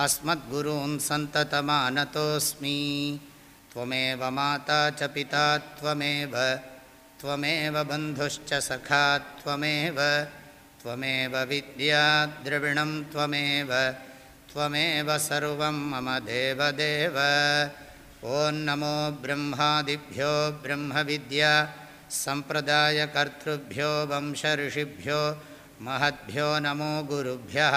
अस्मद्गुरून् सन्ततमानतोऽस्मि। त्वमेव माता च पिता त्वमेव त्वमेव बन्धुश्च सखा त्वमेव त्वमेव विद्या द्रविणं त्वमेव त्वमेव सर्वं मम देवदेव। ॐ नमो ब्रह्मादिभ्यो ब्रह्मविद्या सम्प्रदायकर्तृभ्यो वंशऋषिभ्यो महद्भ्यो नमो गुरुभ्यः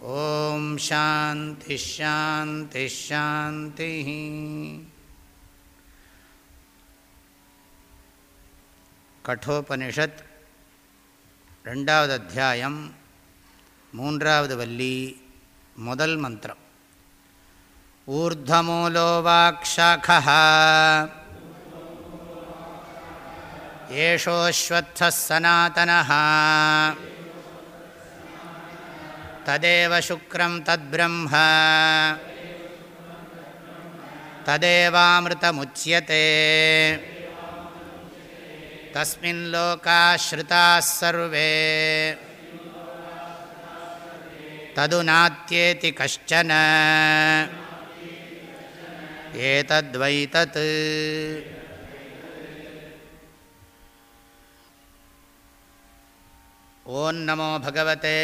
ॐ शान्तिश्शान्तिश्शान्तिः கட்டோபனிஷத் ரெண்டாவது அத்தியாயம் மூன்றாவது வள்ளி முதல் மந்திரம் ஊர்தமூலோ வாக்ஷாக்கः ஏஷோஸ்வத்தः சனாதனः तदेव शुक्रं तद्ब्रह्म। तदेवामृतमुच्यते। तस्मिन् लोकाः श्रुताः सर्वे। तदु नात्येति कश्चन। एतद्वै तत् ॐ नमो भगवते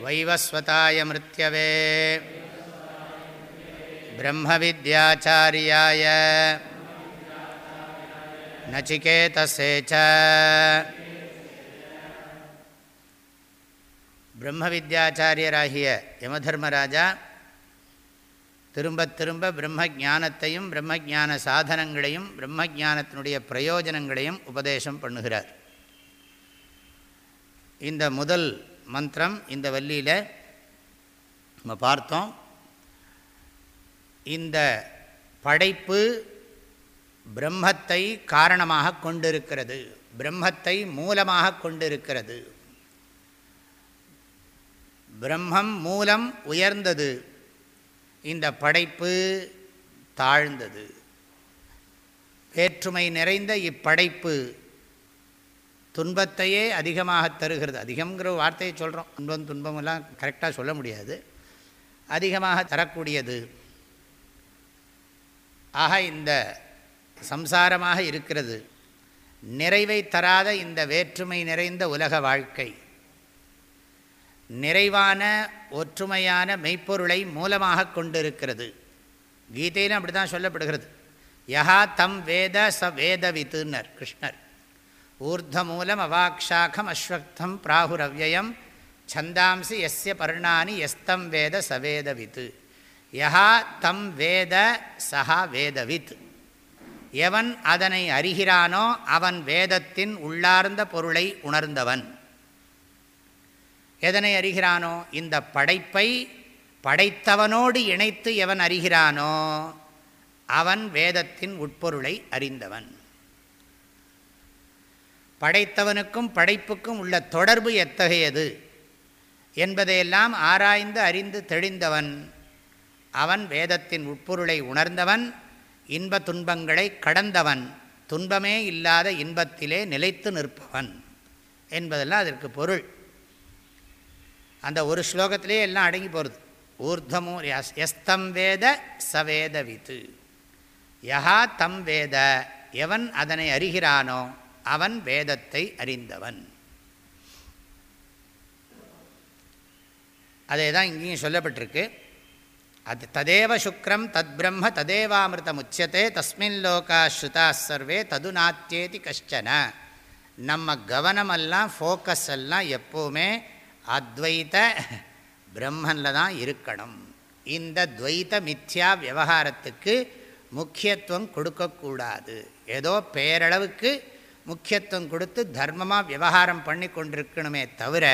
वैवस्वताय मृत्यवे ब्रह्मविद्याचार्याय नचिकेतसे च பிரம்மவித்யாச்சாரியராகிய யமதர்மராஜா திரும்ப திரும்ப பிரம்ம ஜானத்தையும் பிரம்ம ஜான சாதனங்களையும் பிரம்ம ஜானத்தினுடைய பிரயோஜனங்களையும் உபதேசம் பண்ணுகிறார் இந்த முதல் மந்திரம் இந்த வள்ளியில் நம்ம பார்த்தோம். இந்த படைப்பு பிரம்மத்தை காரணமாக கொண்டிருக்கிறது. பிரம்மத்தை மூலமாக கொண்டிருக்கிறது. பிரம்மம் மூலம் உயர்ந்தது. இந்த படைப்பு தாழ்ந்தது. வேற்றுமை நிறைந்த இப்படைப்பு துன்பத்தையே அதிகமாக தருகிறது. அதிகங்கிற வார்த்தையை சொல்கிறோம் துன்பம் துன்பமெல்லாம் கரெக்டாக சொல்ல முடியாது. அதிகமாக தரக்கூடியது. ஆக இந்த சம்சாரமாக இருக்கிறது. நிறைவை தராத இந்த வேற்றுமை நிறைந்த உலக வாழ்க்கை. நிறைவான ஒற்றுமையான மெய்ப்பொருளை மூலமாக கொண்டிருக்கிறது. கீதையிலும் அப்படி தான் சொல்லப்படுகிறது. யஹா தம் வேத ச வேதவித்துன்னர் கிருஷ்ணர். ஊர்தமூலம் அவாக்ஷாக்கம் அஸ்வக்தம் பிராகுரவ்யயம். சந்தாம்சி எஸ்ய பர்ணானி எஸ்தம் வேத சவேதவித் யஹா தம் வேத சஹா வேதவித். எவன் அதனை அறிகிறானோ அவன் வேதத்தின் உள்ளார்ந்த பொருளை உணர்ந்தவன். எதனை அறிகிறானோ? இந்த படைப்பை படைத்தவனோடு இணைத்து எவன் அறிகிறானோ? அவன் வேதத்தின் உட்பொருளை அறிந்தவன். படைத்தவனுக்கும் படைப்புக்கும் உள்ள தொடர்பு எத்தகையது? என்பதையெல்லாம் ஆராய்ந்து அறிந்து தெளிந்தவன் அவன் வேதத்தின் உட்பொருளை உணர்ந்தவன் இன்ப துன்பங்களை கடந்தவன் துன்பமே இல்லாத இன்பத்திலே நிலைத்து நிற்பவன் என்பதெல்லாம் அதற்கு பொருள். அந்த ஒரு ஸ்லோகத்திலே எல்லாம் அடங்கி போகிறது ஊர்தமோ எஸ்தம் வேத சவேதவித்து யஹா தம் வேத எவன் அதனை அறிகிறானோ அவன் வேதத்தை அறிந்தவன். அதே தான் இங்கேயும் சொல்லப்பட்டிருக்கு. அது ததேவ சுக்ரம் தத் பிரம்ம ததேவாமிருதம் உச்சியத்தை தஸ்மின் லோகா ஸ்ருதா சர்வே தது நாத்தியேதி கஷ்டன. நம்ம கவனமெல்லாம் ஃபோக்கஸ் எல்லாம் எப்போவுமே அத்வைத பிரம்மனில் தான் இருக்கணும். இந்த துவைத மித்யா விவகாரத்துக்கு முக்கியத்துவம் கொடுக்கக்கூடாது. ஏதோ பேரளவுக்கு முக்கியத்துவம் கொடுத்து தர்மமாக விவகாரம் பண்ணி கொண்டிருக்கணுமே தவிர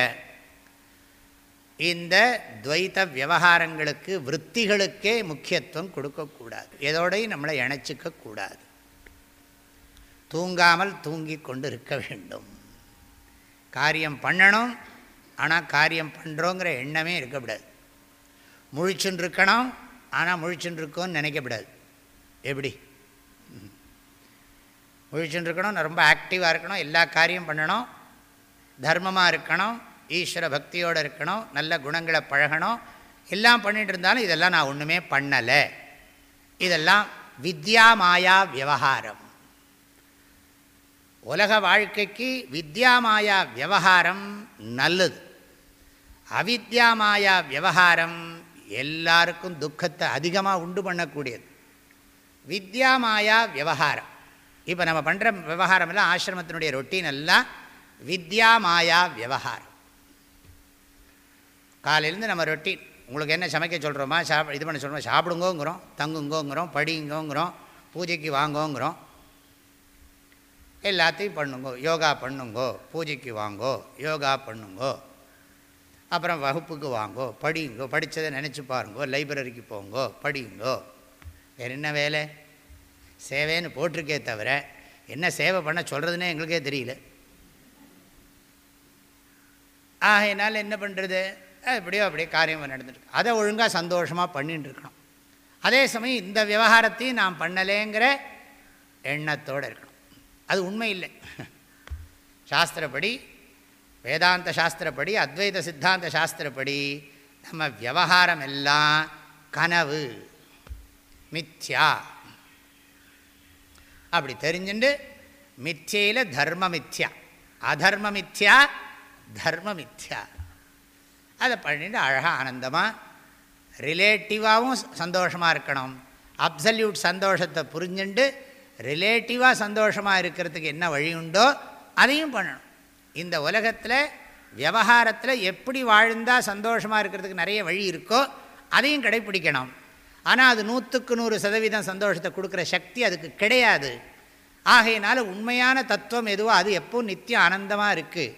இந்த துவைத்த விவகாரங்களுக்கு விற்த்திகளுக்கே முக்கியத்துவம் கொடுக்கக்கூடாது. எதோடையும் நம்மளை இணைச்சிக்கக்கூடாது தூங்காமல் தூங்கி கொண்டு இருக்க வேண்டும். காரியம் பண்ணணும் ஆனால் காரியம் பண்ணுறோங்கிற எண்ணமே இருக்கக்கூடாது முழிச்சுன்னு இருக்கணும் ஆனால் முழிச்சுன்னு இருக்கோன்னு நினைக்கப்படாது எப்படி? முழிச்சுன்னு இருக்கணும் ரொம்ப ஆக்டிவாக இருக்கணும் எல்லா காரியம் பண்ணணும் தர்மமாக இருக்கணும் ஈஸ்வர பக்தியோடு இருக்கணும் நல்ல குணங்களை பழகணும். எல்லாம் பண்ணிகிட்டு இருந்தாலும் இதெல்லாம் நான் ஒன்றுமே பண்ணலை. இதெல்லாம் வித்யா மாயா விவகாரம். உலக வாழ்க்கைக்கு வித்யா மாயா விவகாரம் நல்லது. அவித்யா மாயா விவகாரம் எல்லாருக்கும் துக்கத்தை அதிகமாக உண்டு பண்ணக்கூடியது. வித்யா மாயா விவகாரம். இப்போ நம்ம பண்ணுற விவகாரம் எல்லாம் ஆசிரமத்தினுடைய ரொட்டீன் எல்லாம் வித்யா மாயா விவகாரம். காலையிலேருந்து நம்ம ரொட்டீன். உங்களுக்கு என்ன சமைக்க சொல்கிறோமா சாப் இது பண்ண சொல்கிறோமா சாப்பிடுங்கோங்கிறோம் தங்குங்கோங்கிறோம் படிங்கோங்கிறோம் பூஜைக்கு வாங்கோங்கிறோம். எல்லாத்தையும் பண்ணுங்கோ. யோகா பண்ணுங்கோ. பூஜைக்கு வாங்கோ. யோகா பண்ணுங்கோ. அப்புறம் வகுப்புக்கு வாங்கோ. படிங்கோ. படித்ததை நினச்சி பாருங்கோ. லைப்ரரிக்கு போங்கோ. படிங்கோ. என்ன வேலை? சேவைன்னு போட்டிருக்கே தவிர என்ன சேவை பண்ண சொல்கிறதுனே எங்களுக்கே தெரியல. ஆகையினால் என்ன பண்ணுறது எப்படியோ அப்படியே காரியம் நடந்துட்டு அதை ஒழுங்காக சந்தோஷமாக பண்ணிட்டு இருக்கணும். அதே சமயம் இந்த விவகாரத்தையும் நான் பண்ணலேங்கிற எண்ணத்தோடு இருக்கணும். அது உண்மை இல்லை. சாஸ்திரப்படி வேதாந்த சாஸ்திரப்படி அத்வைத சித்தாந்த சாஸ்திரப்படி நம்ம விவகாரம் எல்லாம் கனவு மித்யா. அப்படி தெரிஞ்சுண்டு மித்தியில் தர்ம மித்யா அதர்ம மித்யா தர்ம மித்யா அதை பண்ணிட்டு அழகாக ஆனந்தமாக ரிலேட்டிவாகவும் சந்தோஷமாக இருக்கணும். அப்சல்யூட் சந்தோஷத்தை புரிஞ்சுண்டு ரிலேட்டிவாக சந்தோஷமாக இருக்கிறதுக்கு என்ன வழி உண்டோ அதையும் பண்ணணும். இந்த உலகத்தில் விவகாரத்தில் எப்படி வாழ்ந்தால் சந்தோஷமாக இருக்கிறதுக்கு நிறைய வழி இருக்கோ அதையும் கடைப்பிடிக்கணும். ஆனால் அது நூற்றுக்கு நூறு சதவீதம் சந்தோஷத்தை கொடுக்குற சக்தி அதுக்கு கிடையாது. ஆகையினால உண்மையான தத்துவம் எதுவோ அது எப்போ நித்தியம் ஆனந்தமாக இருக்குது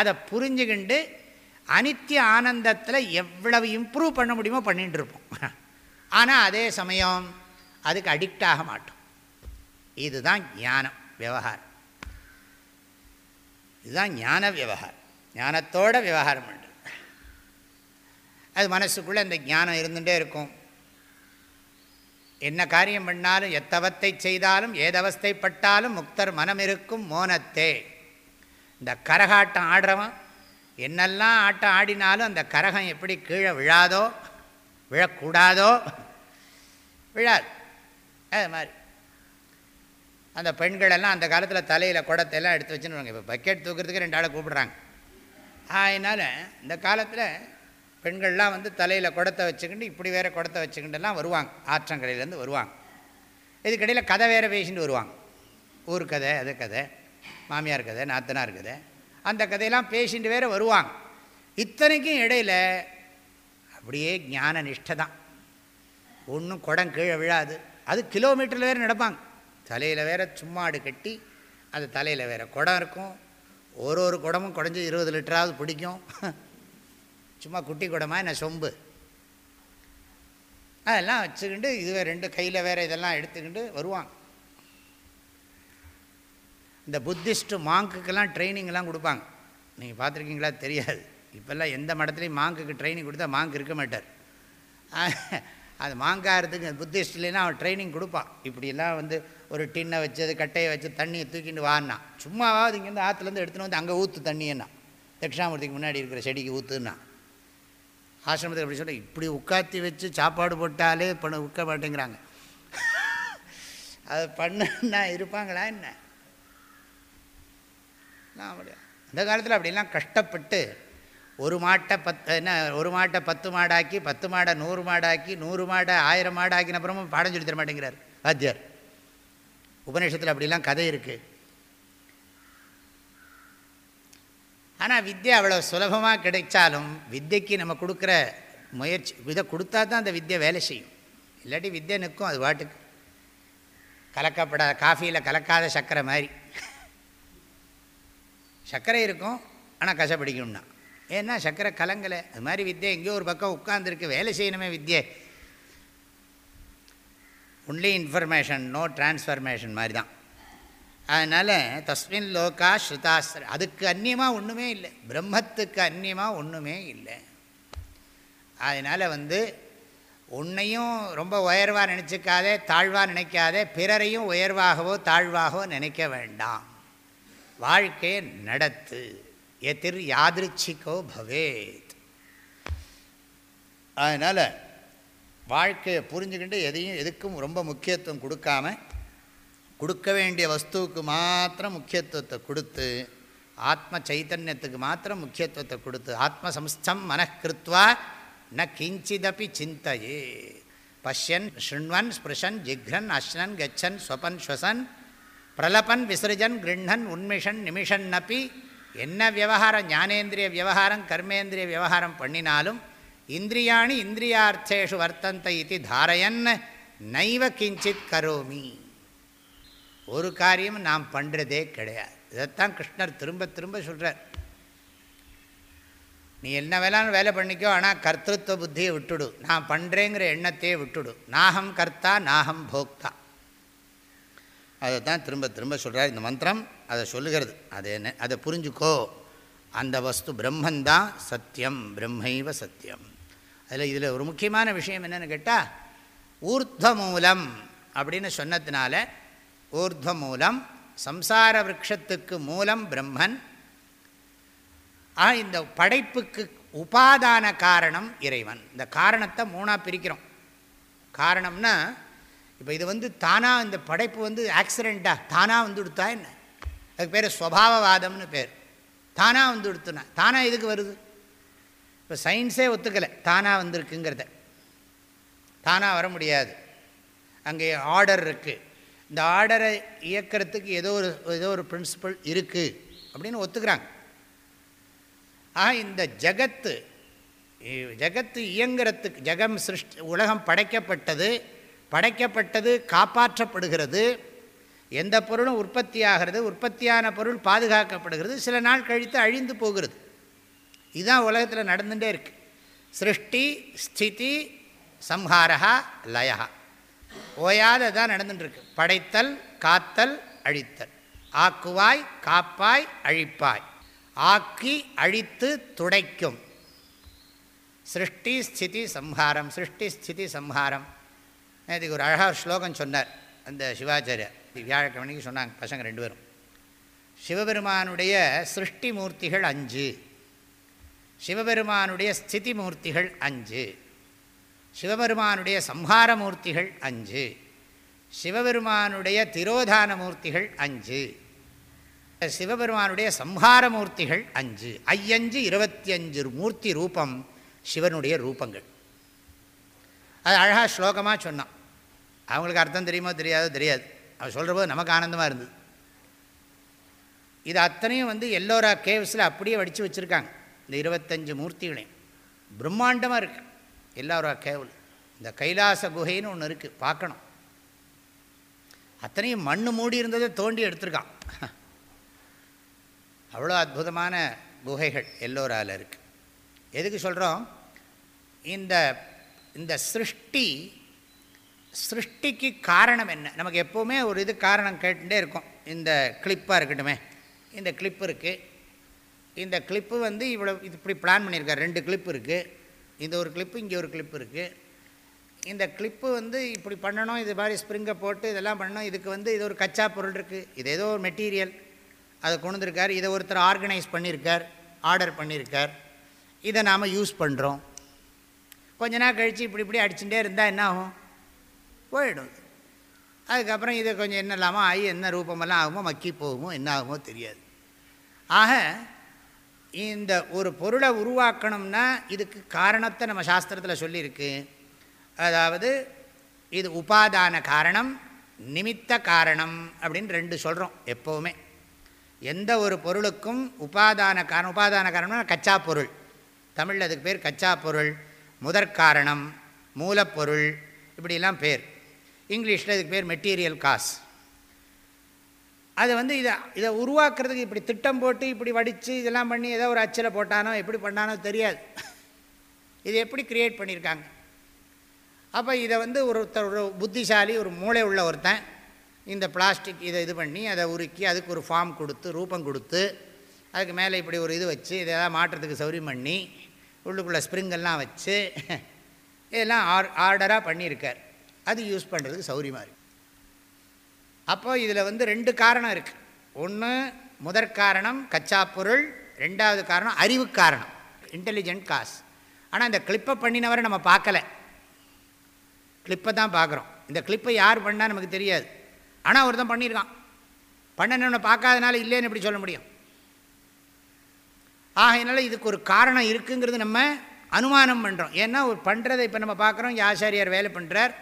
அதை புரிஞ்சுக்கிண்டு அனித்திய ஆனந்தத்தில் எவ்வளவு இம்ப்ரூவ் பண்ண முடியுமோ பண்ணிகிட்டு இருப்போம். ஆனால் அதே சமயம் அதுக்கு அடிக்ட் ஆக மாட்டோம். இதுதான் ஞானம் விவகாரம். இதுதான் ஞான விவகாரம். ஞானத்தோட விவகாரம் பண்ணுறது அது மனசுக்குள்ளே அந்த ஞானம் இருந்துகிட்டே இருக்கும். என்ன காரியம் பண்ணாலும் எத்தவத்தை செய்தாலும் ஏதவஸ்தைப்பட்டாலும் முக்தர் மனம் இருக்கும் மோனத்தே. இந்த கரகாட்டம் ஆடுறவன் என்னெல்லாம் ஆட்டம் ஆடினாலும் அந்த கரகம் எப்படி கீழே விழாதோ விழக்கூடாதோ விழாது. அது மாதிரி. அந்த பெண்களெல்லாம் அந்த காலத்தில் தலையில் குடத்தையெல்லாம் எடுத்து வச்சுன்னு இப்போ பக்கெட் தூக்கிறதுக்கு ரெண்டு ஆளை கூப்பிடுறாங்க. அதனால் இந்த காலத்தில் பெண்கள்லாம் வந்து தலையில் குடத்தை வச்சுக்கிட்டு இப்படி வேறு குடத்தை வச்சுக்கிட்டுலாம் வருவாங்க. ஆற்றங்கரையிலேருந்து வருவாங்க. இதுக்கடையில் கதை வேறு பேசிட்டு வருவாங்க. ஊர் கதை அது கதை மாமியார் கதை நாத்தனார் கதை. அந்த கதையெல்லாம் பேசிட்டு வேறு வருவாங்க. இத்தனைக்கும் இடையில் அப்படியே ஞான நிஷ்டை தான் ஒன்றும் குடம் கீழே விழாது. அது கிலோமீட்டரில் வேறு நடப்பாங்க. தலையில் வேறு சும்மாடு கட்டி அது தலையில் வேறு குடம் இருக்கும். ஒரு ஒரு குடமும் குடஞ்சி இருபது லிட்டராவது பிடிக்கும். சும்மா குட்டி குடமாக என்ன சொம்பு? அதெல்லாம் வச்சுக்கிண்டு இதுவே ரெண்டு கையில் வேறு இதெல்லாம் எடுத்துக்கிட்டு வருவாங்க. இந்த புத்திஸ்ட்டு மாங்குக்கெல்லாம் ட்ரைனிங்லாம் கொடுப்பாங்க. நீங்கள் பார்த்துருக்கீங்களா? தெரியாது. இப்போல்லாம் எந்த மடத்துலையும் மாங்குக்கு ட்ரைனிங் கொடுத்தா மாங்கு இருக்க மாட்டார். அது மாங்காகிறதுக்கு புத்திஸ்ட் இல்லைன்னா அவன் ட்ரைனிங் கொடுப்பான். இப்படியெல்லாம் வந்து ஒரு டின்னை வச்சு அது கட்டையை வச்சு தண்ணியை தூக்கிட்டு வான்னா. சும்மாவாவது இங்கேருந்து ஆற்றுலேருந்து எடுத்துன்னு வந்து அங்கே ஊற்று தண்ணியன்னா. தட்சிணாமூர்த்திக்கு முன்னாடி இருக்கிற செடிக்கு ஊற்றுன்னா ஆசிரமத்தில் அப்படி சொல்ல இப்படி உட்காத்தி வச்சு சாப்பாடு போட்டாலே பண்ண உட்க மாட்டேங்கிறாங்க. அது பண்ணா இருப்பாங்களா என்ன? நான் முடியாது அந்த காலத்தில் அப்படிலாம் கஷ்டப்பட்டு ஒரு மாட்டை பத் என்ன ஒரு மாட்டை பத்து மாடாக்கி பத்து மாடை நூறு மாடாக்கி நூறு மாடை ஆயிரம் மாடாக்கின அப்புறமும் பாடம் சொல்லி தர மாட்டேங்கிறார். வாத்தியார் உபநிஷத்தில் அப்படிலாம் கதை இருக்குது ஆனால் வித்யை அவ்வளோ சுலபமாக கிடைச்சாலும் வித்தைக்கு நம்ம கொடுக்குற முயற்சி இதை கொடுத்தா தான் அந்த வித்தியை வேலை செய்யும். இல்லாட்டி வித்தியை நிற்கும் அது பாட்டுக்கு. கலக்கப்படாத காஃபியில் கலக்காத சர்க்கரை மாதிரி. சர்க்கரை இருக்கும் ஆனால் கசப்பிடிக்கும்னா ஏன்னா சர்க்கரை கலங்கலை. அது மாதிரி வித்தியை எங்கேயோ ஒரு பக்கம் உட்காந்துருக்கு வேலை செய்யணுமே வித்தியை ஒன்லி இன்ஃபர்மேஷன் நோ டிரான்ஸ்ஃபர்மேஷன் மாதிரி தான். அதனால் தஸ்மின் லோகா ஸ்ருதாஸ்திர அதுக்கு அந்நியமாக ஒன்றுமே இல்லை. பிரம்மத்துக்கு அந்நியமாக ஒன்றுமே இல்லை. அதனால் வந்து உன்னையும் ரொம்ப உயர்வாக நினச்சிக்காதே தாழ்வாக நினைக்காதே பிறரையும் உயர்வாகவோ தாழ்வாகவோ நினைக்க வேண்டாம். வாழ்க்கையை நடத்து. எதிர் யாதிருச்சிக்கோ பவேத். அதனால் வாழ்க்கையை புரிஞ்சுக்கிட்டு எதையும் எதுக்கும் ரொம்ப முக்கியத்துவம் கொடுக்காம கொடுக்க வேண்டிய வஸ்துவுக்கு மாத்திரம் முக்கியத்துவத்தை கொடுத்து ஆத்ம சைத்தன்யத்துக்கு மாத்திரம் முக்கியத்துவத்தை கொடுத்து ஆத்மசம்ஸ்தம் மனக்கிருத்வா ந கிஞ்சிதபி சிந்தையே. பஷ்யன் ஷிண்வன் ஸ்பிருஷன் ஜிக்ரன் அஷ்னன் கச்சன் ஸ்வபன் ஸ்வசன் பிரலபன் விசிருஜன் கிருண்ணன் உன்மிஷன் நிமிஷன் அப்பி என்ன விவகாரம் ஞானேந்திரிய விவகாரம் கர்மேந்திரிய விவகாரம் பண்ணினாலும் இந்திரியாணி இந்திரியார்த்தேஷு வர்த்தந்த இது தாரயன் நைவ கிஞ்சித் கரோமி. ஒரு காரியம் நாம் பண்ணுறதே கிடையாது. இதைத்தான் கிருஷ்ணர் திரும்ப திரும்ப சொல்கிறார் நீ என்ன வேணாலும் வேலை பண்ணிக்கோ ஆனால் கர்த்தத்துவ புத்தியை விட்டுடு. நான் பண்ணுறேங்கிற எண்ணத்தையே விட்டுடு. நாகம் கர்த்தா நாகம் போக்தா. அதை தான் திரும்ப திரும்ப சொல்கிறார் இந்த மந்திரம். அதை சொல்லுகிறது. அது என்ன அதை புரிஞ்சுக்கோ. அந்த வஸ்து பிரம்மந்தான் சத்தியம் பிரம்மைவ சத்தியம். அதில் இதில் ஒரு முக்கியமான விஷயம் என்னென்னு கேட்டால் ஊர்த்வ மூலம் அப்படின்னு சொன்னதுனால ஊர்த்வ மூலம் சம்சார விரக்ஷத்துக்கு மூலம் பிரம்மன். ஆ இந்த படைப்புக்கு உபாதான காரணம் இறைவன். இந்த காரணத்தை மூணாக பிரிக்கிறோம். காரணம்னா இப்போ இது வந்து தானாக இந்த படைப்பு வந்து ஆக்சிடெண்ட்டாக தானாக வந்து கொடுத்தா என்ன? அதுக்கு பேர் ஸ்வபாவவாதம்னு பேர். தானாக வந்து கொடுத்துனா தானாக எதுக்கு வருது? இப்போ சயின்ஸே ஒத்துக்கலை. தானாக வந்திருக்குங்கிறத. தானாக வர முடியாது. அங்கே ஆர்டர் இருக்குது இந்த ஆர்டரை இயக்கிறதுக்கு ஏதோ ஒரு ஏதோ ஒரு பிரின்சிபல் இருக்குது அப்படின்னு ஒத்துக்கிறாங்க. ஆக இந்த ஜகத்து ஜகத்து இயங்கிறதுக்கு ஜெகம் சிருஷ்டி உலகம் படைக்கப்பட்டது படைக்கப்பட்டது காப்பாற்றப்படுகிறது எந்த பொருளும் உற்பத்தி ஆகிறது உற்பத்தியான பொருள் பாதுகாக்கப்படுகிறது சில நாள் கழித்து அழிந்து போகிறது. இதுதான் உலகத்தில் நடந்துகிட்டே இருக்குது சிருஷ்டி ஸ்திதி சம்ஹாரா லயா ஓயாத தான் நடந்துட்டுருக்கு. படைத்தல் காத்தல் அழித்தல். ஆக்குவாய் காப்பாய் அழிப்பாய். ஆக்கி அழித்து துடைக்கும். சிருஷ்டி ஸ்திதி சம்ஹாரம் சிருஷ்டி ஸ்திதி சம்ஹாரம். இதுக்கு ஒரு அழகாக ஸ்லோகம் சொன்னார் அந்த சிவாச்சாரியர். வியாழக்கிழமைக்கு சொன்னாங்க பசங்க ரெண்டு பேரும். சிவபெருமானுடைய சிருஷ்டி மூர்த்திகள் அஞ்சு. சிவபெருமானுடைய ஸ்திதி மூர்த்திகள் அஞ்சு. சிவபெருமானுடைய சம்ஹார மூர்த்திகள் அஞ்சு. சிவபெருமானுடைய திரோதான மூர்த்திகள் அஞ்சு. சிவபெருமானுடைய சம்ஹார மூர்த்திகள் அஞ்சு. ஐயஞ்சு இருபத்தி அஞ்சு மூர்த்தி ரூபம் சிவனுடைய ரூபங்கள். அது அழகாக ஸ்லோகமாக சொன்னான். அவங்களுக்கு அர்த்தம் தெரியுமோ தெரியாதோ தெரியாது. அவர் சொல்கிற போது நமக்கு ஆனந்தமாக இருந்தது. இது அத்தனையும் வந்து எல்லோரா கேவ்ஸில் அப்படியே வடித்து வச்சுருக்காங்க. இந்த இருபத்தஞ்சு மூர்த்திகளையும். பிரம்மாண்டமாக இருக்குது எல்லோரா கேவல் இந்த கைலாச குகைன்னு ஒன்று இருக்குது பார்க்கணும். அத்தனையும் மண் மூடி இருந்ததை தோண்டி எடுத்திருக்கான். அவ்வளோ அற்புதமான குகைகள் எல்லோரால் இருக்குது எதுக்கு சொல்கிறோம் இந்த இந்த சிருஷ்டி சிருஷ்டிக்கு காரணம் என்ன? நமக்கு எப்போவுமே ஒரு இது காரணம் கேட்டுட்டே இருக்கும். இந்த கிளிப்பாக இருக்கட்டுமே. இந்த கிளிப்பு இருக்குது இந்த கிளிப்பு வந்து இவ்வளோ இது இப்படி பிளான் பண்ணியிருக்காரு. ரெண்டு கிளிப்பு இருக்குது இந்த ஒரு கிளிப்பு இங்கே ஒரு கிளிப்பு இருக்குது இந்த கிளிப்பு வந்து இப்படி பண்ணணும் இது மாதிரி ஸ்ப்ரிங்கை போட்டு இதெல்லாம் பண்ணணும் இதுக்கு வந்து இது ஒரு கச்சா பொருள் இருக்குது இது ஏதோ ஒரு மெட்டீரியல் அதை கொண்டுருக்கார் இதை ஒருத்தர் ஆர்கனைஸ் பண்ணியிருக்கார் ஆர்டர் பண்ணியிருக்கார். இதை நாம் யூஸ் பண்ணுறோம் கொஞ்ச நாள் கழித்து இப்படி இப்படி அடிச்சுட்டே இருந்தால் என்ன ஆகும்? போயிடும். அதுக்கப்புறம் இதை கொஞ்சம் என்ன இல்லாமல் ஆகி என்ன ரூபமெல்லாம் ஆகுமோ மக்கி போகுமோ என்ன ஆகுமோ தெரியாது. ஆக இந்த ஒரு பொருளை உருவாக்கணும்னா இதுக்கு காரணத்தை நம்ம சாஸ்திரத்தில் சொல்லியிருக்கு. அதாவது இது உபாதான காரணம் நிமித்த காரணம் அப்படின்னு ரெண்டு சொல்கிறோம் எப்போவுமே. எந்த ஒரு பொருளுக்கும் உபாதான காரணம் உபாதான காரணம்னா கச்சா பொருள். தமிழில் அதுக்கு பேர் கச்சா பொருள் முதற்காரணம் மூலப்பொருள் இப்படிலாம் பேர். இங்கிலீஷில் இதுக்கு பேர் மெட்டீரியல் காஸ். அதை வந்து இதை இதை உருவாக்குறதுக்கு இப்படி திட்டம் போட்டு இப்படி வடித்து இதெல்லாம் பண்ணி ஏதோ ஒரு அச்சில் போட்டானோ எப்படி பண்ணானோ தெரியாது. இது எப்படி க்ரியேட் பண்ணியிருக்காங்க அப்போ இதை வந்து ஒருத்தர் ஒரு புத்திசாலி ஒரு மூளை உள்ள ஒருத்தன் இந்த பிளாஸ்டிக் இதை இது பண்ணி அதை உருக்கி அதுக்கு ஒரு ஃபார்ம் கொடுத்து ரூபம் கொடுத்து அதுக்கு மேலே இப்படி ஒரு இது வச்சு இதை எதாவது மாட்டுறதுக்கு சௌரியம் பண்ணி உள்ளுக்குள்ளே ஸ்ப்ரிங்கெல்லாம் வச்சு இதெல்லாம் ஆர் ஆர்டராக பண்ணியிருக்கார். அது யூஸ் பண்ணுறதுக்கு சௌரியமாக இருக்குது அப்போ இதில் வந்து ரெண்டு காரணம் இருக்குது ஒன்று முதற் காரணம் கச்சா பொருள். ரெண்டாவது காரணம் அறிவு காரணம். இன்டெலிஜென்ட் காஸ் ஆனால் இந்த கிளிப்பை பண்ணினவரை நம்ம பார்க்கலை. கிளிப்பை தான் பார்க்குறோம். இந்த கிளிப்பை யார் பண்ணால் நமக்கு தெரியாது. ஆனால் ஒருத்தன் பண்ணியிருக்கான். பண்ணணுன்னு பார்க்காதனால இல்லைன்னு எப்படி சொல்ல முடியும்? ஆகையினால இதுக்கு ஒரு காரணம் இருக்குங்கிறது நம்ம அனுமானம் பண்ணுறோம் ஏன்னா ஒரு பண்ணுறதை இப்போ நம்ம பார்க்குறோம். ஆசாரியார் வேலை பண்ணுறார்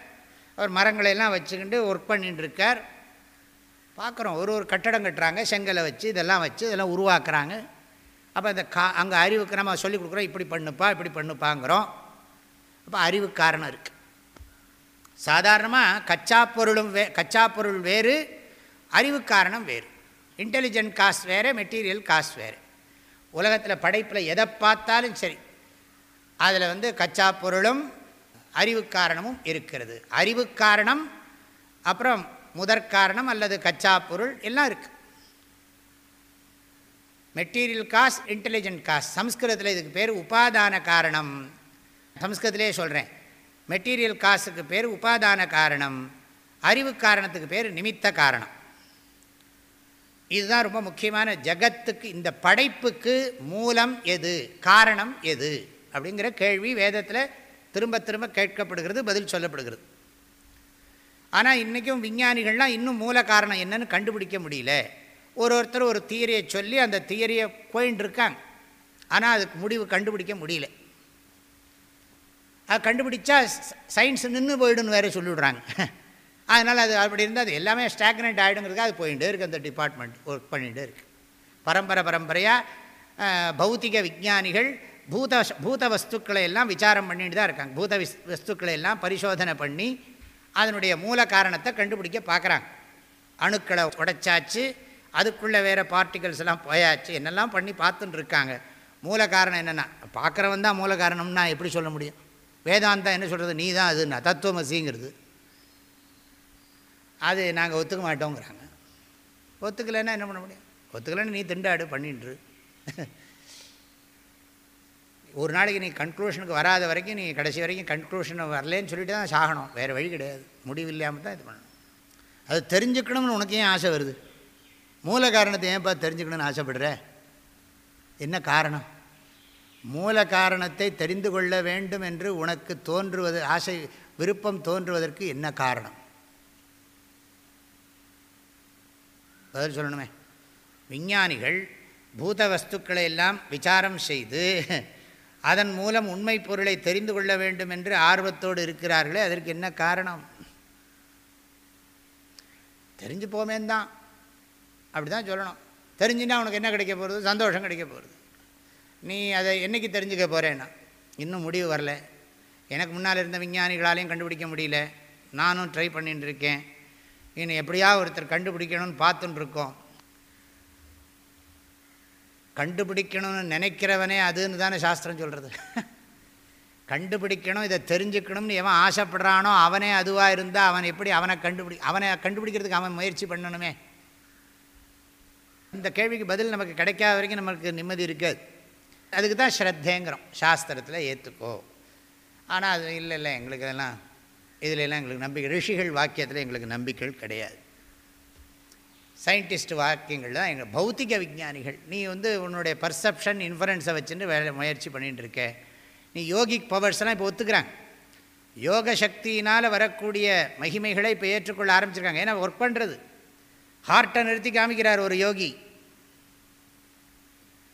அவர் மரங்களையெல்லாம் வச்சுக்கிட்டு ஒர்க் பண்ணிட்டுருக்கார் பார்க்குறோம். ஒரு ஒரு கட்டடம் கட்டுறாங்க செங்கலை வச்சு இதெல்லாம் வச்சு இதெல்லாம் உருவாக்குறாங்க. அப்போ இந்த கா அங்கே அறிவுக்கு நம்ம சொல்லிக் கொடுக்குறோம் இப்படி பண்ணுப்பா இப்படி பண்ணுப்பாங்கிறோம். அப்போ அறிவு காரணம் இருக்குது சாதாரணமாக கச்சா பொருளும் வே கச்சா பொருள் வேறு அறிவு காரணம் வேறு. இன்டெலிஜென்ட் காஸ்ட் வேறு மெட்டீரியல் காஸ்ட் வேறு. உலகத்தில் படைப்பில் எதை பார்த்தாலும் சரி அதில் வந்து கச்சா பொருளும் அறிவு காரணமும் இருக்கிறது. அறிவு காரணம் அப்புறம் முதற்காரணம் அல்லது கச்சா பொருள் எல்லாம் இருக்குது மெட்டீரியல் காஸ் இன்டெலிஜென்ட் காஸ் சம்ஸ்கிருதத்தில் இதுக்கு பேர் உபாதான காரணம். சம்ஸ்கிருதத்திலே சொல்கிறேன் மெட்டீரியல் காசுக்கு பேர் உபாதான காரணம். அறிவு காரணத்துக்கு பேர் நிமித்த காரணம். இதுதான் ரொம்ப முக்கியமான ஜகத்துக்கு இந்த படைப்புக்கு மூலம் எது காரணம் எது அப்படிங்கிற கேள்வி வேதத்தில் திரும்ப திரும்ப கேட்கப்படுகிறது பதில் சொல்லப்படுகிறது. ஆனால் இன்றைக்கும் விஞ்ஞானிகள்லாம் இன்னும் மூல காரணம் என்னன்னு கண்டுபிடிக்க முடியல. ஒரு ஒருத்தர் ஒரு தியரியை சொல்லி அந்த தியரியை போயின்னு இருக்காங்க. ஆனால் அதுக்கு முடிவு கண்டுபிடிக்க முடியல. அது கண்டுபிடிச்சா சயின்ஸ் நின்று போயிடுன்னு வேறு சொல்லிவிடுறாங்க. அதனால் அது அப்படி இருந்தால் அது எல்லாமே ஸ்டாக்னெண்ட் ஆகிடுங்கிறதுக்கு அது போயிட்டே இருக்குது அந்த டிபார்ட்மெண்ட் ஒர்க் பண்ணிகிட்டே இருக்குது பரம்பரை பரம்பரையாக பௌத்திக விஞ்ஞானிகள் பூத பூத வஸ்துக்களை எல்லாம் விசாரம் பண்ணிட்டு தான் இருக்காங்க. பூத விஸ் வஸ்துக்களை எல்லாம் பரிசோதனை பண்ணி அதனுடைய மூல காரணத்தை கண்டுபிடிக்க பார்க்குறாங்க. அணுக்களை உடைச்சாச்சு அதுக்குள்ளே வேறு பார்ட்டிகல்ஸ் எல்லாம் போயாச்சு என்னெல்லாம் பண்ணி பார்த்துட்டு இருக்காங்க மூல காரணம் என்னென்னா பார்க்குறவன் தான் மூல காரணம்னா எப்படி சொல்ல முடியும்? வேதாந்தம் என்ன சொல்கிறது நீ தான் அதுன்னா தத்துவமசிங்கிறது. அது நாங்கள் ஒத்துக்க மாட்டோங்கிறாங்க. ஒத்துக்கலைன்னா என்ன பண்ண முடியும்? ஒத்துக்கலைன்னு நீ திண்டாடு பண்ணிட்டுரு ஒரு நாளைக்கு நீ கன்க்ளூஷனுக்கு வராத வரைக்கும் நீ கடைசி வரைக்கும் கன்க்ளூஷன் வரலேன்னு சொல்லிட்டு தான் சாகணும். வேறு வழி கிடையாது. முடிவு இல்லாமல் தான் இது பண்ணணும். அது தெரிஞ்சுக்கணும்னு உனக்கு ஏன் ஆசை வருது? மூல காரணத்தை ஏன்ப்பா தெரிஞ்சுக்கணும்னு ஆசைப்படுற? என்ன காரணம்? மூல காரணத்தை தெரிந்து கொள்ள வேண்டும் என்று உனக்கு தோன்றுவது ஆசை விருப்பம் தோன்றுவதற்கு என்ன காரணம்? பதில் சொல்லணுமே. விஞ்ஞானிகள் பூத வஸ்துக்களை எல்லாம் விசாரம் செய்து அதன் மூலம் உண்மை பொருளை தெரிந்து கொள்ள வேண்டும் என்று ஆர்வத்தோடு இருக்கிறார்களே அதற்கு என்ன காரணம்? தெரிஞ்சு போமேன் தான். அப்படி தான் சொல்லணும். தெரிஞ்சுன்னா உனக்கு என்ன கிடைக்க போகிறது சந்தோஷம் கிடைக்க போகிறது நீ அதை என்றைக்கு தெரிஞ்சுக்க போகிறேன்னா இன்னும் முடிவு வரல. எனக்கு முன்னால் இருந்த விஞ்ஞானிகளாலையும் கண்டுபிடிக்க முடியல. நானும் ட்ரை பண்ணிட்டு இருக்கேன். இன்னும் எப்படியா ஒருத்தர் கண்டுபிடிக்கணும்னு பார்த்துன்னு இருக்கோம். கண்டுபிடிக்கணும்னு நினைக்கிறவனே அதுன்னு தானே சாஸ்திரம் சொல்கிறது கண்டுபிடிக்கணும் இதை தெரிஞ்சுக்கணும்னு எவன் ஆசைப்படுறானோ அவனே அதுவாக இருந்தால் அவன் எப்படி அவனை கண்டுபிடி அவனை கண்டுபிடிக்கிறதுக்கு அவன் முயற்சி பண்ணணுமே. இந்த கேள்விக்கு பதில் நமக்கு கிடைக்காத வரைக்கும் நமக்கு நிம்மதி இருக்காது. அதுக்கு தான் ஸ்ரத்தேங்கிறோம். சாஸ்திரத்தில் ஏற்றுக்கோ ஆனால் அது இல்லை இல்லை எங்களுக்கு அதெல்லாம் இதுலெல்லாம் எங்களுக்கு நம்பிக்கை ரிஷிகள் வாக்கியத்தில் எங்களுக்கு நம்பிக்கைகள் கிடையாது. சயின்டிஸ்ட் வாக்கியங்கள் தான் எங்கள் பௌத்திக விஞ்ஞானிகள். நீ வந்து உன்னுடைய பர்செப்ஷன் இன்ஃபரன்ஸை வச்சுட்டு வேலை முயற்சி பண்ணிகிட்டு இருக்க. நீ யோகிக் பவர்ஸ்லாம் இப்போ ஒத்துக்கிறாங்க. யோக சக்தியினால் வரக்கூடிய மகிமைகளை இப்போ ஏற்றுக்கொள்ள ஆரம்பிச்சிருக்காங்க. ஏன்னா ஒர்க் பண்ணுறது ஹார்ட்டை நிறுத்தி காமிக்கிறார் ஒரு யோகி.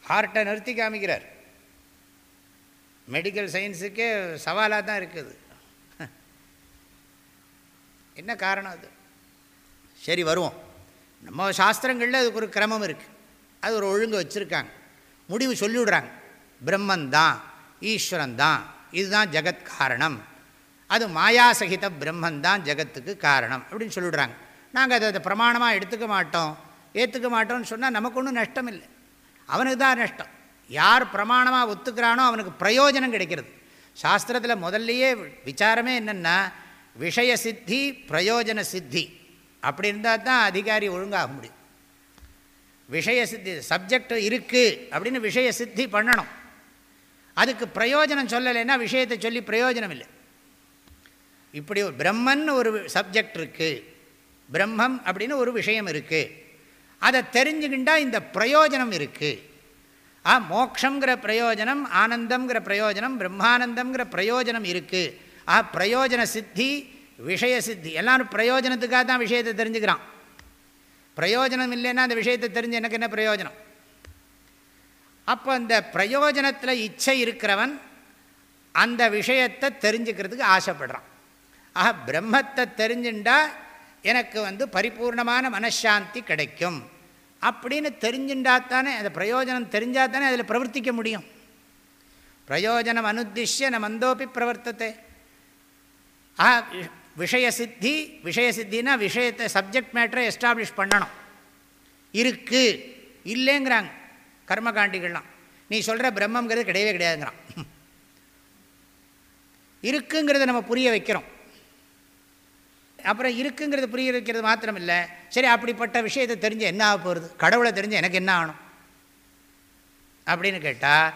ஹார்ட்டை நிறுத்தி காமிக்கிறார். மெடிக்கல் சயின்ஸுக்கே சவாலாக தான் இருக்குது. என்ன காரணம் அது? சரி வருவோம். நம்ம சாஸ்திரங்களில் அதுக்கு ஒரு கிரமம் இருக்குது அது ஒரு ஒழுங்கு வச்சுருக்காங்க. முடிவு சொல்லிவிடுறாங்க. பிரம்மன் தான் ஈஸ்வரன் தான் இதுதான் ஜெகத் காரணம். அது மாயாசகித பிரம்மன் தான் ஜெகத்துக்கு காரணம் அப்படின்னு சொல்லிவிடுறாங்க. நாங்கள் அதை அதை பிரமாணமாக எடுத்துக்க மாட்டோம். ஏற்றுக்க மாட்டோம்னு சொன்னால் நமக்கு ஒன்றும் நஷ்டம் இல்லை. அவனுக்கு தான் நஷ்டம். யார் பிரமாணமாக ஒத்துக்கிறானோ அவனுக்கு பிரயோஜனம் கிடைக்கிறது. சாஸ்திரத்தில் முதல்லையே விசாரமே என்னென்னா விஷய சித்தி பிரயோஜன சித்தி. அப்படி இருந்தால் தான் அதிகாரி ஒழுங்காக முடியும். விஷய சித்தி சப்ஜெக்ட் இருக்குது அப்படின்னு விஷய சித்தி பண்ணணும். அதுக்கு பிரயோஜனம் சொல்லலைன்னா விஷயத்தை சொல்லி பிரயோஜனம் இல்லை. இப்படி ஒரு பிரம்மன் ஒரு சப்ஜெக்ட் இருக்குது பிரம்மம் அப்படின்னு ஒரு விஷயம் இருக்குது அதை தெரிஞ்சுக்கிண்டா இந்த பிரயோஜனம் இருக்குது ஆ மோக்ஷங்கிற பிரயோஜனம் ஆனந்தங்கிற பிரயோஜனம் பிரம்மானந்தங்கிற பிரயோஜனம் இருக்குது ஆ பிரயோஜன சித்தி விஷய சித்தி எல்லாரும் பிரயோஜனத்துக்காக தான் விஷயத்தை தெரிஞ்சுக்கிறான். பிரயோஜனம் இல்லைன்னா அந்த விஷயத்தை தெரிஞ்சு எனக்கு என்ன பிரயோஜனம்? அப்போ அந்த பிரயோஜனத்தில் இச்சை இருக்கிறவன் அந்த விஷயத்தை தெரிஞ்சுக்கிறதுக்கு ஆசைப்படுறான். ஆக பிரம்மத்தை தெரிஞ்சுண்டா எனக்கு வந்து பரிபூர்ணமான மனசாந்தி கிடைக்கும். அப்படின்னு தெரிஞ்சுண்டா தானே அந்த பிரயோஜனம் தெரிஞ்சால் தானே அதில் பிரவர்த்திக்க முடியும். பிரயோஜனம் அனுத்திஷ்ய நம் அந்தோப்பி பிரவர்த்தத்தை ஆ விஷய சித்தி விஷய சித்தினா விஷயத்தை சப்ஜெக்ட் மேட்டரை எஸ்டாப்ளிஷ் பண்ணணும். இருக்குது இல்லைங்கிறாங்க கர்மகாண்டிகள்லாம். நீ சொல்கிற பிரம்மங்கிறது கிடையவே கிடையாதுங்கிறான். இருக்குங்கிறத நம்ம புரிய வைக்கிறோம். அப்புறம் இருக்குங்கிறது புரிய வைக்கிறது மாத்திரம் இல்லை சரி அப்படிப்பட்ட விஷயத்தை தெரிஞ்சு என்ன ஆக போகிறது கடவுளை தெரிஞ்சு எனக்கு என்ன ஆகணும்? அப்படின்னு கேட்டால்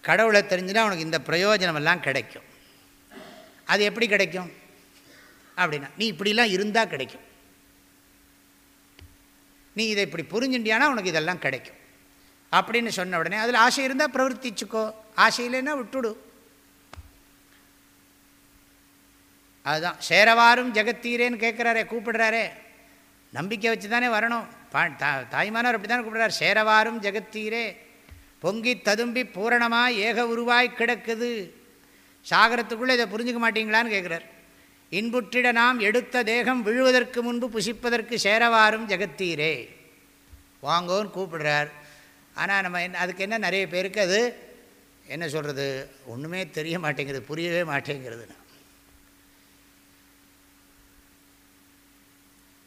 கடவுளை தெரிஞ்சுன்னா உனக்கு இந்த பிரயோஜனம் எல்லாம் கிடைக்கும். அது எப்படி கிடைக்கும்? அப்படின்னா நீ இப்படிலாம் இருந்தால் கிடைக்கும். நீ இதை இப்படி புரிஞ்சுட்டியானா உனக்கு இதெல்லாம் கிடைக்கும். அப்படின்னு சொன்ன உடனே அதில் ஆசை இருந்தால் பிரவர்த்திச்சுக்கோ. ஆசை இல்லைன்னா விட்டுடு. அதுதான். சேரவாரும் ஜெகத்தீரேன்னு கேட்குறாரே கூப்பிடுறாரே. நம்பிக்கை வச்சு தானே வரணும். பா தா தாய்மானவர் அப்படி தானே கூப்பிடுறார். சேரவாரும் ஜெகத்தீரே. பொங்கி ததும்பி பூரணமாக ஏக உருவாய் கிடக்குது. சாகரத்துக்குள்ளே இதை புரிஞ்சுக்க மாட்டீங்களான்னு கேட்குறார் இன்புற்றிட நாம் எடுத்த தேகம் விழுவதற்கு முன்பு புசிப்பதற்கு சேரவாரும் ஜெகத்தீரே. வாங்கோன்னு கூப்பிடுறார். ஆனால் நம்ம என்ன அதுக்கு என்ன நிறைய பேருக்கு அது என்ன சொல்கிறது ஒன்றுமே தெரிய மாட்டேங்கிறது புரியவே மாட்டேங்கிறது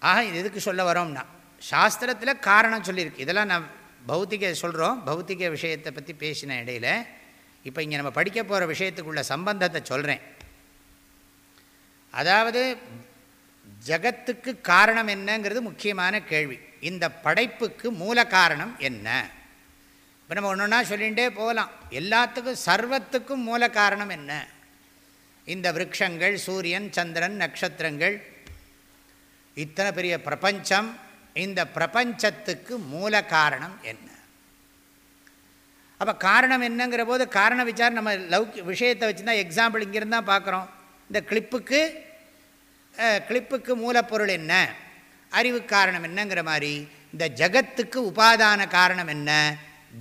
ஆக இது எதுக்கு சொல்ல வரோம்னா சாஸ்திரத்தில் காரணம் சொல்லியிருக்கு. இதெல்லாம் நான் பௌத்திக சொல்கிறோம் பௌத்திக விஷயத்தை பற்றி பேசின இடையில் இப்போ இங்கே நம்ம படிக்க போகிற விஷயத்துக்குள்ள சம்பந்தத்தை சொல்கிறேன் அதாவது ஜகத்துக்கு காரணம் என்னங்கிறது முக்கியமான கேள்வி. இந்த படைப்புக்கு மூல காரணம் என்ன? இப்போ நம்ம ஒன்று ஒன்றா சொல்லிகிட்டே போகலாம். எல்லாத்துக்கும் சர்வத்துக்கும் மூல காரணம் என்ன? இந்த விரக்ஷங்கள் சூரியன் சந்திரன் நட்சத்திரங்கள் இத்தனை பெரிய பிரபஞ்சம் இந்த பிரபஞ்சத்துக்கு மூல காரணம் என்ன? அப்போ காரணம் என்னங்கிற போது காரண விசாரம் நம்ம லௌக்கி விஷயத்தை வச்சு தான் எக்ஸாம்பிள் இங்கிருந்தான் பார்க்குறோம். இந்த கிளிப்புக்கு கிளிப்புக்கு மூலப்பொருள் என்ன? அறிவு காரணம் என்னங்கிற மாதிரி இந்த ஜகத்துக்கு உபாதான காரணம் என்ன?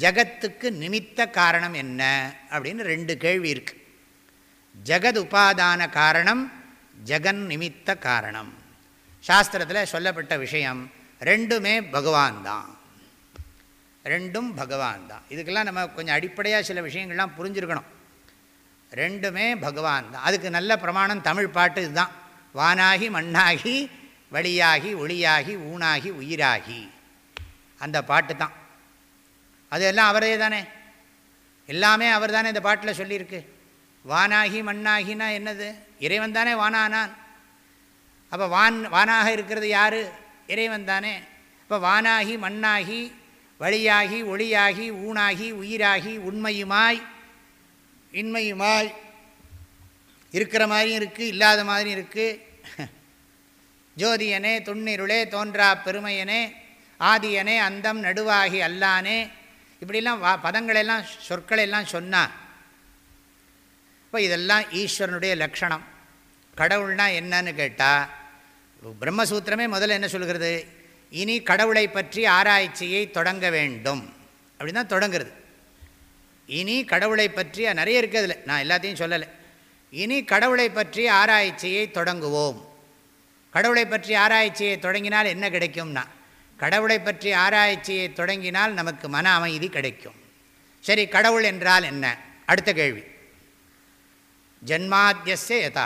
ஜகத்துக்கு நிமித்த காரணம் என்ன? அப்படின்னு ரெண்டு கேள்வி இருக்குது ஜகத் உபாதான காரணம் ஜெகன் நிமித்த காரணம். சாஸ்திரத்தில் சொல்லப்பட்ட விஷயம் ரெண்டுமே பகவான் தான். ரெண்டும் பகவான் தான். இதுக்கெல்லாம் நம்ம கொஞ்சம் அடிப்படையாக சில விஷயங்கள்லாம் புரிஞ்சுருக்கணும். ரெண்டுமே பகவான் தான். அதுக்கு நல்ல பிரமாணம் தமிழ் பாட்டு இதுதான். வானாகி மண்ணாகி வழியாகி ஒளியாகி ஊனாகி உயிராகி. அந்த பாட்டு தான். அது எல்லாம் அவரே தானே. எல்லாமே அவர் தானே இந்த பாட்டில் சொல்லியிருக்கு. வானாகி மண்ணாகினா என்னது? இறைவன் தானே வானானான். அப்போ வான் வானாக இருக்கிறது யார்? இறைவன் தானே. இப்போ வானாகி மண்ணாகி வழியாகி ஒளியாகி ஊனாகி உயிராகி உண்மையுமாய் இன்மையுமாய் இருக்கிற மாதிரியும் இருக்குது இல்லாத மாதிரியும் இருக்குது ஜோதியனே துண்ணிருளே தோன்றா பெருமையனே ஆதியனே அந்தம் நடுவாகி அல்லானே. இப்படிலாம் வா பதங்களெல்லாம் சொற்களெல்லாம் சொன்னார் இப்போ இதெல்லாம் ஈஸ்வரனுடைய லக்ஷணம் கடவுள்னா என்னன்னு கேட்டால் பிரம்மசூத்திரமே முதல்ல என்ன சொல்கிறது? இனி கடவுளை பற்றி ஆராய்ச்சியை தொடங்க வேண்டும். அப்படின்னு தான் தொடங்குறது. இனி கடவுளை பற்றி நிறைய இருக்கிறதுல நான் எல்லாத்தையும் சொல்லலை. இனி கடவுளை பற்றி ஆராய்ச்சியை தொடங்குவோம். கடவுளை பற்றி ஆராய்ச்சியை தொடங்கினால் என்ன கிடைக்கும்னா கடவுளை பற்றி ஆராய்ச்சியை தொடங்கினால் நமக்கு மன அமைதி கிடைக்கும். சரி கடவுள் என்றால் என்ன? அடுத்த கேள்வி. ஜன்மாத்தியஸ்ய யதா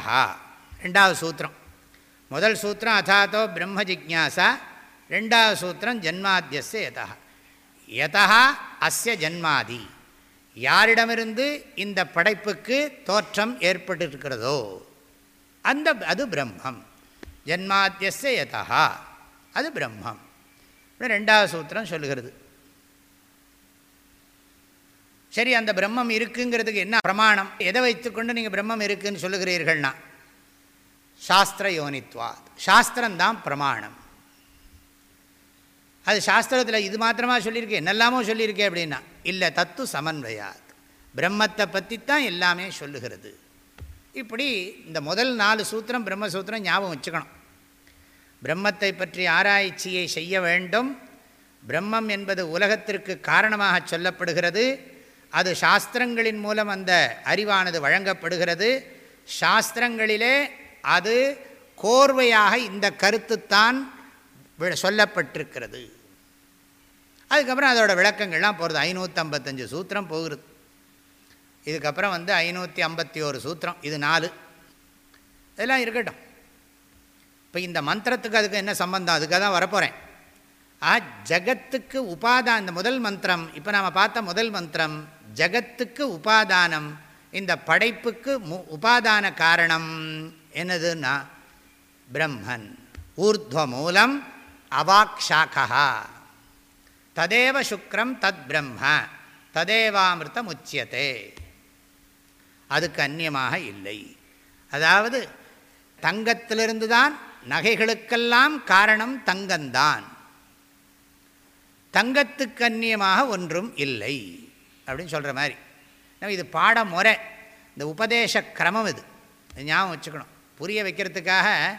ரெண்டாவது சூத்திரம். முதல் சூத்திரம் அதாத்தோ பிரம்ம ஜிக்யாசா. ரெண்டாவது சூத்திரம் ஜன்மாத்தியஸ்ய யதா யதா அஸ்ய ஜன்மாதி. யாரிடமிருந்து இந்த படைப்புக்கு தோற்றம் ஏற்பட்டிருக்கிறதோ? அந்த அது பிரம்மம். ஜன்மாத்தியஸ்ய யதா அது பிரம்மம். ரெண்டாவது சூத்திரம் சொல்லுகிறது. சரி அந்த பிரம்மம் இருக்குங்கிறதுக்கு என்ன பிரமாணம்? எதை வைத்துக்கொண்டு நீங்கள் பிரம்மம் இருக்குன்னு சொல்லுகிறீர்கள்னா? சாஸ்திர யோனித்வாத் சாஸ்திரம்தான் பிரமாணம். அது சாஸ்திரத்தில் இது மாத்திரமாக சொல்லியிருக்கேன் என்னெல்லாமோ சொல்லியிருக்கேன் அப்படின்னா இல்லை தத்து சமன்வயாத். பிரம்மத்தை பற்றி தான் எல்லாமே சொல்லுகிறது. இப்படி இந்த முதல் நாலு சூத்திரம் பிரம்மசூத்திரம் ஞாபகம் வச்சுக்கணும். பிரம்மத்தை பற்றி ஆராய்ச்சியை செய்ய வேண்டும். பிரம்மம் என்பது உலகத்திற்கு காரணமாக சொல்லப்படுகிறது. அது சாஸ்திரங்களின் மூலம் அந்த அறிவானது வழங்கப்படுகிறது. சாஸ்திரங்களிலே அது கோர்வையாக இந்த கருத்துத்தான் சொல்லப்பட்டிருக்கிறது. அதுக்கப்புறம் அதோட விளக்கங்கள்லாம் போகிறது ஐநூற்றம்பத்தஞ்சு சூத்திரம் போகிறது. இதுக்கப்புறம் வந்து ஐநூற்றி ஐம்பத்தி ஒரு சூத்திரம். இது நாலு. இதெல்லாம் இருக்கட்டும். இப்போ இந்த மந்திரத்துக்கு அதுக்கு என்ன சம்பந்தம்? அதுக்காக தான் வரப்போகிறேன் ஆ ஜகத்துக்கு உபாதான் இந்த முதல் மந்திரம் இப்போ நாம் பார்த்த முதல் மந்திரம் ஜகத்துக்கு உபாதானம் இந்த படைப்புக்கு மு உபாதான காரணம் என்னதுன்னா பிரம்மன் ஊர்துவ மூலம் அவாக்ஷாக்கா ததேவ சுக்ரம் தத் பிரம்ம. ததேவாமிருத்தம் உச்சியத்தே அதுக்கு அந்நியமாக இல்லை. அதாவது தங்கத்திலிருந்து தான் நகைகளுக்கெல்லாம் காரணம் தங்கந்தான். தங்கத்துக்கு அந்நியமாக ஒன்றும் இல்லை. அப்படின்னு சொல்கிற மாதிரி. நம்ம இது பாட முறை. இந்த உபதேச கிரமம் இது. ஞாபகம் வச்சுக்கணும். புரிய வைக்கிறதுக்காக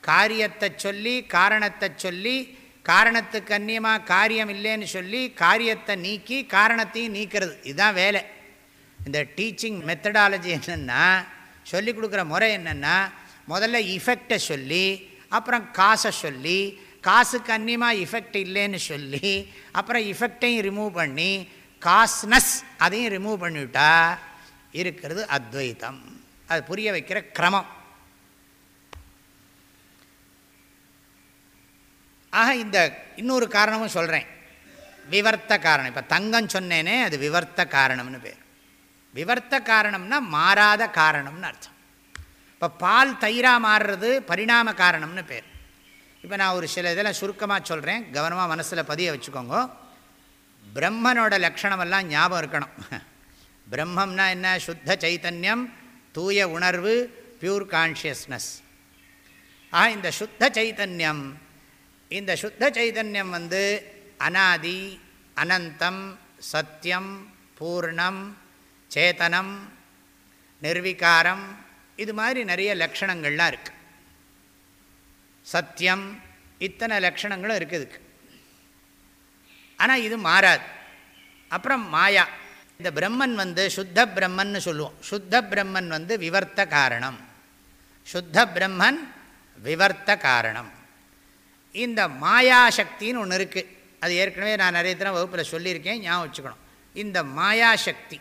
காரியத்தை சொல்லி காரணத்தை சொல்லி காரணத்துக்கு அந்நியமாக காரியம் இல்லைன்னு சொல்லி காரியத்தை நீக்கி காரணத்தையும் நீக்கிறது. இதுதான் வேலை. இந்த டீச்சிங் மெத்தடாலஜி என்னென்னா சொல்லிக் கொடுக்குற முறை என்னென்னா முதல்ல இஃபெக்டை சொல்லி அப்புறம் காசை சொல்லி காசுக்கு அந்நியமாக இஃபெக்ட் இல்லைன்னு சொல்லி அப்புறம் இஃபெக்டையும் ரிமூவ் பண்ணி காஸ்னஸ் அதையும் ரிமூவ் பண்ணிவிட்டா இருக்கிறது அத்வைத்தம். அது புரிய வைக்கிற கிரமம். ஆக இந்த இன்னொரு காரணமும் சொல்கிறேன் விவர்த்த காரணம். இப்போ தங்கம் சொன்னேனே அது விவர்த்த காரணம்னு பேர். விவர்த்த காரணம்னா மாறாத காரணம்னு அர்த்தம். இப்போ பால் தயிராக மாறுறது பரிணாம காரணம்னு பேர். இப்போ நான் ஒரு சில இதெல்லாம் சுருக்கமாக சொல்கிறேன் கவனமாக மனசில் பதிய வச்சுக்கோங்க. பிரம்மனோட லக்ஷணமெல்லாம் ஞாபகம் இருக்கணும். பிரம்மம்னா என்ன? சுத்த சைத்தன்யம் தூய உணர்வு பியூர் கான்ஷியஸ்னஸ் ஆ இந்த சுத்த சைத்தன்யம் இந்த சுத்த சைதன்யம் வந்து அனாதி அனந்தம் சத்தியம் பூர்ணம் சேத்தனம் நிர்விகாரம் இது மாதிரி நிறைய லக்ஷணங்கள்லாம் இருக்குது சத்தியம் இத்தனை லக்ஷணங்களும் இருக்குதுக்கு ஆனால் இது மாறாது. அப்புறம் மாயா. இந்த பிரம்மன் வந்து சுத்த பிரம்மன் சொல்லுவோம். சுத்த பிரம்மன் வந்து விவர்த்த காரணம். சுத்த பிரம்மன் விவர்த்த காரணம். இந்த மாயாசக்தின்னு ஒன்று இருக்குது அது ஏற்கனவே நான் நிறைய தினம் வகுப்பில் சொல்லியிருக்கேன் ஞாபகம் வச்சுக்கணும். இந்த மாயாசக்தி.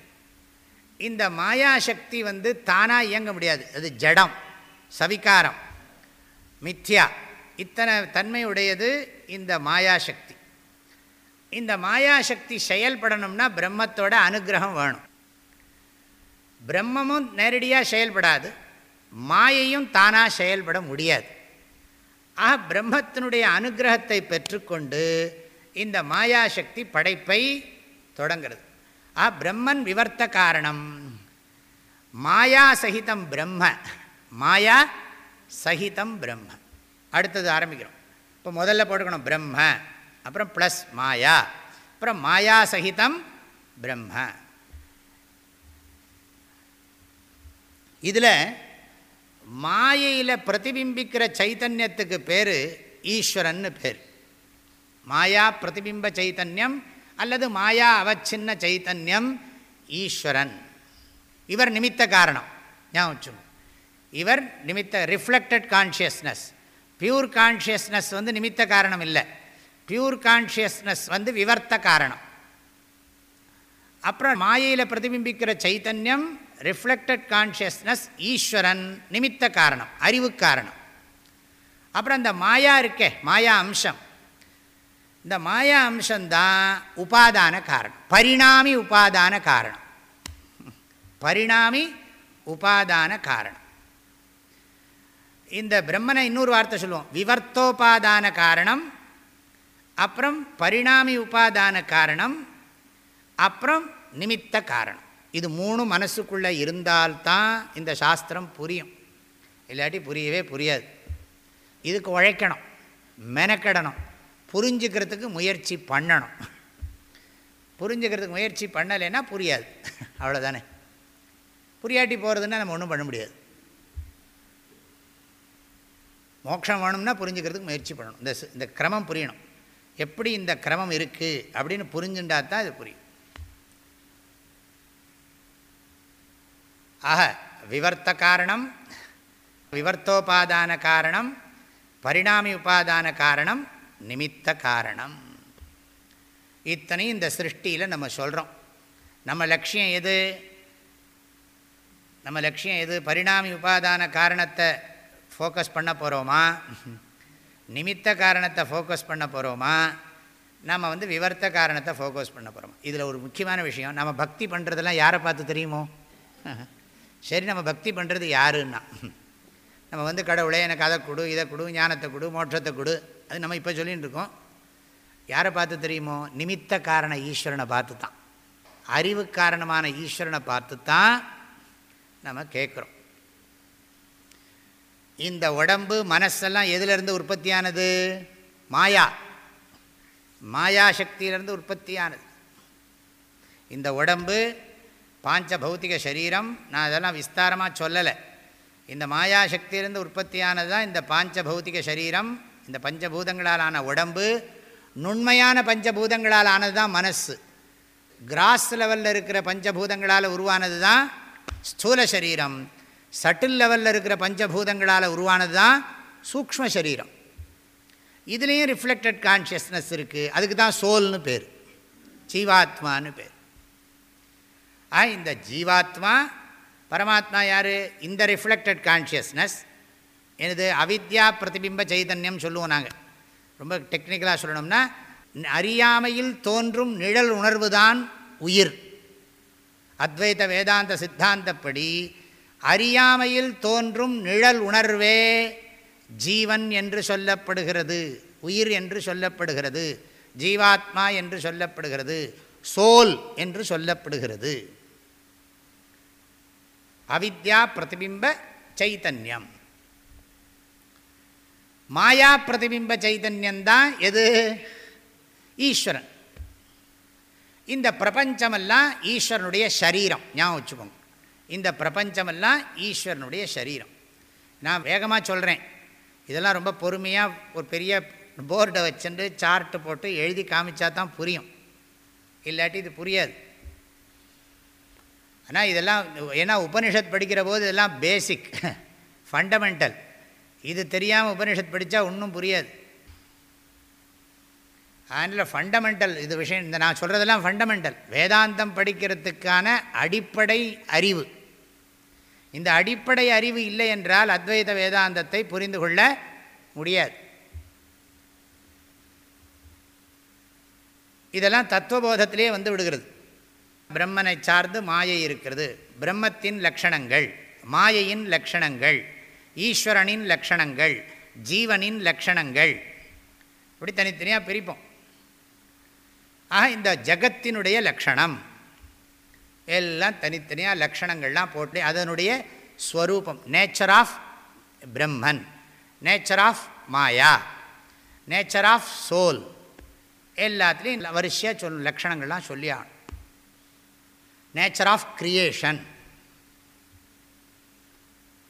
இந்த மாயாசக்தி வந்து தானாக இயங்க முடியாது. அது ஜடம் சவிகாரம் மித்யா. இத்தனை தன்மையுடையது இந்த மாயாசக்தி. இந்த மாயாசக்தி செயல்படணும்னா பிரம்மத்தோட அனுகிரகம் வேணும். பிரம்மமும் நேரடியாக செயல்படாது. மாயையும் தானாக செயல்பட முடியாது. ஆ பிரம்மத்தினுடைய அனுகிரகத்தை பெற்றுக்கொண்டு இந்த மாயாசக்தி படைப்பை தொடங்கிறது. ஆ பிரம்மன் விவர்த்த காரணம். மாயா சகிதம் பிரம்ம. மாயா சகிதம் பிரம்ம. அடுத்தது ஆரம்பிக்கிறோம். இப்போ முதல்ல போட்டுக்கணும் பிரம்ம. அப்புறம் ப்ளஸ் மாயா. அப்புறம் மாயா சகிதம் பிரம்ம. இதில் மாயையில் பிரதிபிம்பிக்கிற சைத்தன்யத்துக்கு பேர் ஈஸ்வரன்னு பேர். மாயா பிரதிபிம்ப சைத்தன்யம் அல்லது மாயா அவச்சின்ன சைத்தன்யம் ஈஸ்வரன். இவர் நிமித்த காரணம். ஞாபகம் இவர் நிமித்த ரிஃப்ளெக்டட் கான்ஷியஸ்னஸ் பியூர் கான்ஷியஸ்னஸ் வந்து நிமித்த காரணம் இல்லை. பியூர் கான்ஷியஸ்னஸ் வந்து விவர்த்த காரணம். அப்புறம் மாயையில் பிரதிபிம்பிக்கிற சைத்தன்யம் ரிஃப்ளெக்டட் கான்ஷியஸ்னஸ் ஈஸ்வரன் நிமித்த காரணம் அறிவு காரணம். அப்புறம் இந்த மாயா இருக்கே மாயா அம்சம். இந்த மாயா அம்சம்தான் உபாதான காரணம். பரிணாமி உபாதான காரணம். பரிணாமி உபாதான காரணம். இந்த பிரம்மனை இன்னொரு வார்த்தை சொல்லுவோம். விவர்த்தோபாதான காரணம் அப்புறம் பரிணாமி உபாதான காரணம் அப்புறம் நிமித்த காரணம். இது மூணு மனசுக்குள்ளே இருந்தால்தான் இந்த சாஸ்திரம் புரியும். இல்லாட்டி புரியவே புரியாது. இதுக்கு உழைக்கணும் மெனக்கெடணும் புரிஞ்சுக்கிறதுக்கு முயற்சி பண்ணணும். புரிஞ்சுக்கிறதுக்கு முயற்சி பண்ணலைன்னா புரியாது. அவ்வளோதானே புரியாட்டி போகிறதுன்னா நம்ம ஒன்றும் பண்ண முடியாது. மோட்சம் வேணும்னா புரிஞ்சுக்கிறதுக்கு முயற்சி பண்ணணும். இந்த இந்த கிரமம் புரியணும். எப்படி இந்த கிரமம் இருக்குது அப்படின்னு புரிஞ்சுட்டா தான் இது புரியும். ஆக விவர்த்த காரணம் விவர்த்தோபாதான காரணம் பரிணாமி உபாதான காரணம் நிமித்த காரணம். இத்தனையும் இந்த சிருஷ்டியில் நம்ம சொல்கிறோம் நம்ம லட்சியம் எது? நம்ம லட்சியம் எது? பரிணாமி உபாதான காரணத்தை ஃபோக்கஸ் பண்ண போகிறோமா நிமித்த காரணத்தை ஃபோக்கஸ் பண்ண போகிறோமா நம்ம வந்து விவர்த்த காரணத்தை ஃபோக்கஸ் பண்ண போகிறோம் இதில் ஒரு முக்கியமான விஷயம் நம்ம பக்தி பண்ணுறதெல்லாம் யாரை பார்த்து தெரியுமோ? சரி நம்ம பக்தி பண்ணுறது யாருன்னா? நம்ம வந்து கடவுளே எனக்கு அதை கொடு இதை கொடு ஞானத்தை கொடு மோட்சத்தை கொடு. அது நம்ம இப்போ சொல்லின்னு இருக்கோம். யாரை பார்த்து தெரியுமோ? நிமித்த காரண ஈஸ்வரனை பார்த்து தான் அறிவு காரணமான ஈஸ்வரனை பார்த்து தான் நம்ம கேட்குறோம். இந்த உடம்பு மனசெல்லாம் எதிலிருந்து உற்பத்தியானது? மாயா. மாயா சக்தியிலிருந்து உற்பத்தியானது. இந்த உடம்பு பாஞ்ச பௌத்திக சரீரம் நான் அதெல்லாம் விஸ்தாரமாக சொல்லலை. இந்த மாயாசக்தியிலிருந்து உற்பத்தியானது தான் இந்த பாஞ்ச பௌத்திக சரீரம் இந்த பஞ்சபூதங்களால் ஆன உடம்பு நுண்மையான பஞ்சபூதங்களால் ஆனது தான் மனசு. கிராஸ் லெவலில் இருக்கிற பஞ்சபூதங்களால் உருவானது தான் ஸ்தூல சரீரம் சட்டில் லெவலில் இருக்கிற பஞ்சபூதங்களால் உருவானது தான் சூக்ஷ்ம சரீரம் இதுலேயும் ரிஃப்ளெக்டட் கான்ஷியஸ்னஸ் இருக்குது அதுக்கு தான் சோல்னு பேர். ஜீவாத்மான்னு பேர். ஆ இந்த ஜீவாத்மா பரமாத்மா யார்? இந்த ரிஃப்ளெக்டட் கான்ஷியஸ்னஸ் எனது அவித்யா பிரதிபிம்ப சைதன்யம் சொல்லுவோம் நாங்கள் ரொம்ப டெக்னிக்கலாக சொல்லணும்னா அறியாமையில் தோன்றும் நிழல் உணர்வு தான் உயிர். அத்வைத வேதாந்த சித்தாந்தப்படி அறியாமையில் தோன்றும் நிழல் உணர்வே ஜீவன் என்று சொல்லப்படுகிறது உயிர் என்று சொல்லப்படுகிறது ஜீவாத்மா என்று சொல்லப்படுகிறது சோல் என்று சொல்லப்படுகிறது. அவித்யா பிரதிபிம்ப சைத்தன்யம் மாயா பிரதிபிம்ப சைதன்யந்தான் எது? ஈஸ்வரன். இந்த பிரபஞ்சமெல்லாம் ஈஸ்வரனுடைய சரீரம். ஞாபகம் வச்சுக்கோங்க. இந்த பிரபஞ்சமெல்லாம் ஈஸ்வரனுடைய சரீரம். நான் வேகமாக சொல்கிறேன் இதெல்லாம் ரொம்ப பொறுமையாக ஒரு பெரிய போர்டை வச்சுட்டு சார்ட்டு போட்டு எழுதி காமிச்சா தான் புரியும். இல்லாட்டி இது புரியாது. ஆனால் இதெல்லாம் ஏன்னா உபனிஷத் படிக்கிற போது இதெல்லாம் பேசிக் ஃபண்டமெண்டல் இது தெரியாமல் உபனிஷத் படித்தா ஒன்றும் புரியாது. அதனால் ஃபண்டமெண்டல் இது விஷயம் இந்த நான் சொல்கிறதெல்லாம் ஃபண்டமெண்டல் வேதாந்தம் படிக்கிறதுக்கான அடிப்படை அறிவு. இந்த அடிப்படை அறிவு இல்லை என்றால் அத்வைத வேதாந்தத்தை புரிந்து கொள்ள முடியாது. இதெல்லாம் தத்துவபோதத்திலே வந்து விடுகிறது. பிரம்மனை சார்ந்து மாயை இருக்கிறது. பிரம்மத்தின் லக்ஷணங்கள் மாயையின் லக்ஷணங்கள் ஈஸ்வரனின் லக்ஷணங்கள் ஜீவனின் லக்ஷணங்கள் இப்படி தனித்தனியாக பிரிப்போம். ஆக இந்த ஜகத்தினுடைய லக்ஷணம் எல்லாம் தனித்தனியாக லக்ஷணங்கள்லாம் போட்டு அதனுடைய ஸ்வரூபம் nature of Brahman nature of Maya nature of soul எல்லாத்துலேயும் வரிசையாக சொல் லக்ஷணங்கள்லாம் சொல்லி ஆகணும் நேச்சர் ஆஃப் கிரியேஷன்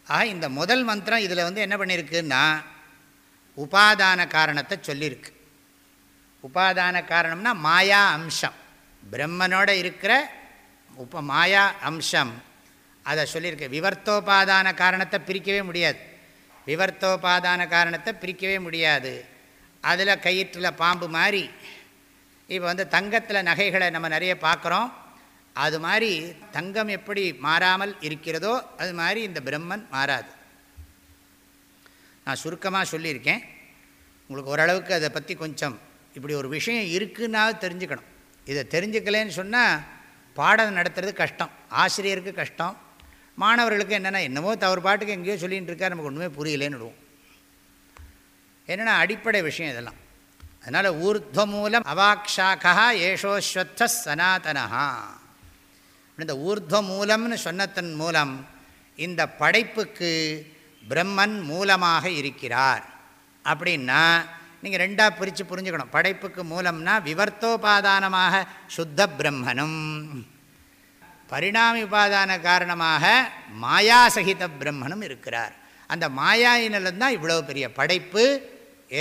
ஆக இந்த முதல் மந்திரம் இதில் வந்து என்ன பண்ணியிருக்குன்னா உபாதான காரணத்தை சொல்லியிருக்கு உபாதான காரணம்னா மாயா அம்சம். பிரம்மனோட இருக்கிற உப மாயா அம்சம். அதை சொல்லியிருக்கு விவர்த்தோபாதான காரணத்தை பிரிக்கவே முடியாது. விவர்த்தோபாதான காரணத்தை பிரிக்கவே முடியாது. அதில் கயிற்றில் பாம்பு மாதிரி இப்போ வந்து தங்கத்தில் நகைகளை நம்ம நிறைய பார்க்குறோம் அது மாதிரி தங்கம் எப்படி மாறாமல் இருக்கிறதோ அது மாதிரி இந்த பிரம்மன் மாறாது. நான் சுருக்கமாக சொல்லியிருக்கேன். உங்களுக்கு ஓரளவுக்கு அதை பற்றி கொஞ்சம் இப்படி ஒரு விஷயம் இருக்குன்னா தெரிஞ்சுக்கணும். இதை தெரிஞ்சுக்கலேன்னு சொன்னால் பாடம் நடத்துறது கஷ்டம். ஆசிரியருக்கு கஷ்டம். மாணவர்களுக்கு என்னென்னா என்னமோ தவறு பாட்டுக்கு எங்கேயோ சொல்லிகிட்டு இருக்கா நமக்கு ஒன்றுமே புரியலேன்னு விடுவோம். என்னென்னா அடிப்படை விஷயம் இதெல்லாம். அதனால் ஊர்த்வ மூலம் அவாக்ஷாக்கா ஏஷோஸ்வத்த சனாதனஹா. இந்த ஊர்துவ மூலம்னு சொன்னதன் மூலம் இந்த படைப்புக்கு பிரம்மன் மூலமாக இருக்கிறார். அப்படின்னா நீங்கள் ரெண்டாக பிரித்து புரிஞ்சுக்கணும். படைப்புக்கு மூலம்னா விவர்த்தோபாதானமாக சுத்த பிரம்மனும். பரிணாமி உபாதான காரணமாக மாயாசகித பிரம்மனும் இருக்கிறார். அந்த மாயாயினலந்தான் இவ்வளோ பெரிய படைப்பு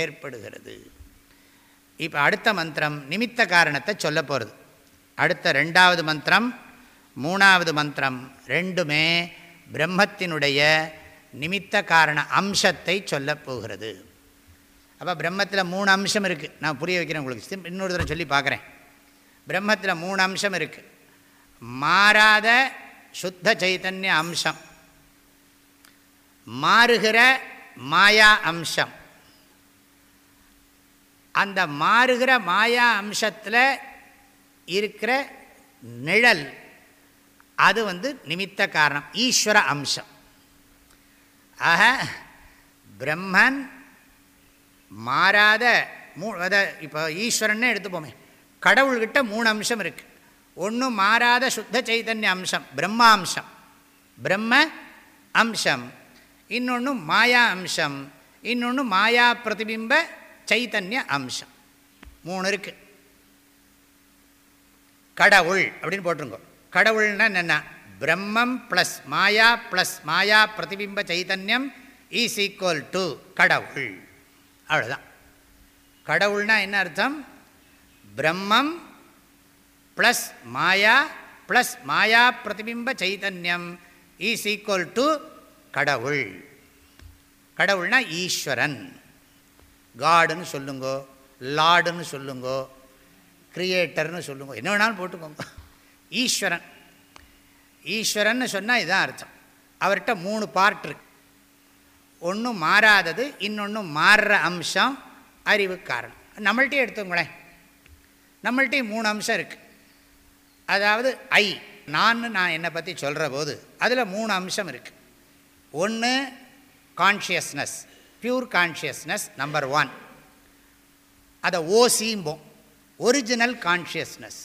ஏற்படுகிறது. இப்போ அடுத்த மந்திரம் நிமித்த காரணத்தை சொல்ல போகிறது அடுத்த ரெண்டாவது மந்திரம் மூணாவது மந்திரம். ரெண்டுமே பிரம்மத்தினுடைய நிமித்த காரண அம்சத்தை சொல்ல போகிறது. அப்போ பிரம்மத்தில் மூணு அம்சம் இருக்குது நான் புரிய வைக்கிறேன் உங்களுக்கு. இன்னொரு தடவை சொல்லி பார்க்குறேன். பிரம்மத்தில் மூணு அம்சம் இருக்குது மாறாத சுத்த சைத்தன்ய அம்சம். மாறுகிற மாயா அம்சம். அந்த மாறுகிற மாயா அம்சத்தில் இருக்கிற நிழல் அது வந்து நிமித்த காரணம். ஈஸ்வர அம்சம். ஆக பிரம்மன் மாறாத மூ அதை இப்போ ஈஸ்வரன்னே எடுத்துப்போமே. கடவுள்கிட்ட மூணு அம்சம் இருக்குது ஒன்று மாறாத சுத்த சைதன்ய அம்சம் பிரம்மாம்சம். பிரம்ம அம்சம். இன்னொன்று மாயா அம்சம். இன்னொன்று மாயா பிரதிபிம்ப சைத்தன்ய அம்சம். மூணு இருக்குது கடவுள் அப்படின்னு போட்டிருங்கோ கடவுள்னா என்னென்னா? பிரம்மம் ப்ளஸ் மாயா ப்ளஸ் மாயா பிரதிபிம்ப சைதன்யம் ஈஸ் ஈக்குவல் டு கடவுள். அவ்வளோதான் கடவுள்னா என்ன அர்த்தம்? பிரம்மம் ப்ளஸ் மாயா ப்ளஸ் மாயா பிரதிபிம்ப சைதன்யம் ஈஸ் ஈக்குவல் டு கடவுள். கடவுள்னா ஈஸ்வரன். காடுன்னு சொல்லுங்கோ லாடுன்னு சொல்லுங்கோ கிரியேட்டர்னு சொல்லுங்கோ என்ன வேணாலும் போட்டுக்கோங்க. ஈஸ்வரன். ஈஸ்வரன் சொன்னால் இதுதான் அர்த்தம். அவர்கிட்ட மூணு பார்ட் இருக்கு. ஒன்று மாறாதது இன்னொன்று மாறுற அம்சம் அறிவு காரணம். நம்மள்கிட்டே எடுத்துங்களேன் நம்மள்கிட்டையும் மூணு அம்சம் இருக்குது அதாவது ஐ நான் நான் என்னை பற்றி சொல்கிற போது அதில் மூணு அம்சம் இருக்குது ஒன்று consciousness pure consciousness number one அதை ஓசிம்போம் original consciousness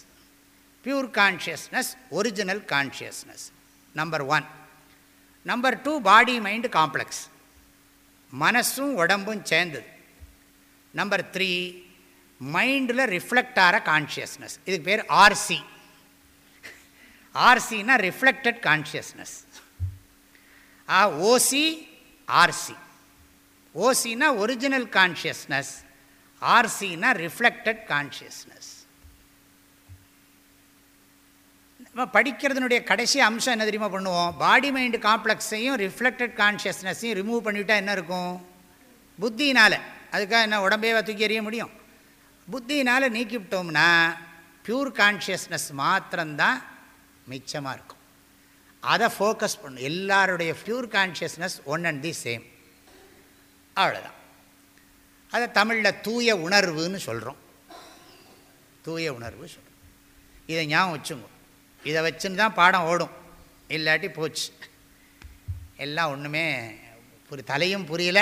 pure consciousness original consciousness number one number two body mind complex மனசும் உடம்பும் சேர்ந்தது. நம்பர் த்ரீ மைண்டில் ரிஃப்ளெக்ட் ஆகிற கான்ஷியஸ்னஸ் இதுக்கு பேர் ஆர்சி ஆர்சின்னா ரிஃப்ளெக்டட் கான்ஷியஸ்னஸ் ஆ ஓசி ஆர்சி ஓசின்னா ஒரிஜினல் கான்ஷியஸ்னஸ் ஆர்சின்னா ரிஃப்ளெக்டட் கான்ஷியஸ்னஸ் நம்ம படிக்கிறதுனுடைய கடைசி அம்சம் என்ன தெரியுமா பண்ணுவோம்? பாடி மைண்டு காம்ப்ளெக்ஸையும் ரிஃப்ளெக்டட் கான்ஷியஸ்னஸையும் ரிமூவ் பண்ணிவிட்டால் என்ன இருக்கும்? புத்தினால் அதுக்காக என்ன உடம்பே தூக்கி எறிய முடியும். புத்தினால் நீக்கிவிட்டோம்னா ப்யூர் கான்ஷியஸ்னஸ் மாத்திரம்தான் மிச்சமாக இருக்கும். அதை ஃபோக்கஸ் பண்ணும் எல்லாருடைய pure consciousness one and the same அவ்வளோதான் அதை தமிழில் தூய உணர்வுன்னு சொல்கிறோம் தூய உணர்வு சொல்கிறோம் இதை ஞாபகம் வச்சுங்க. இதை வச்சுன்னு தான் பாடம் ஓடும். இல்லாட்டி போச்சு. எல்லாம் ஒன்றுமே புரி தலையும் புரியல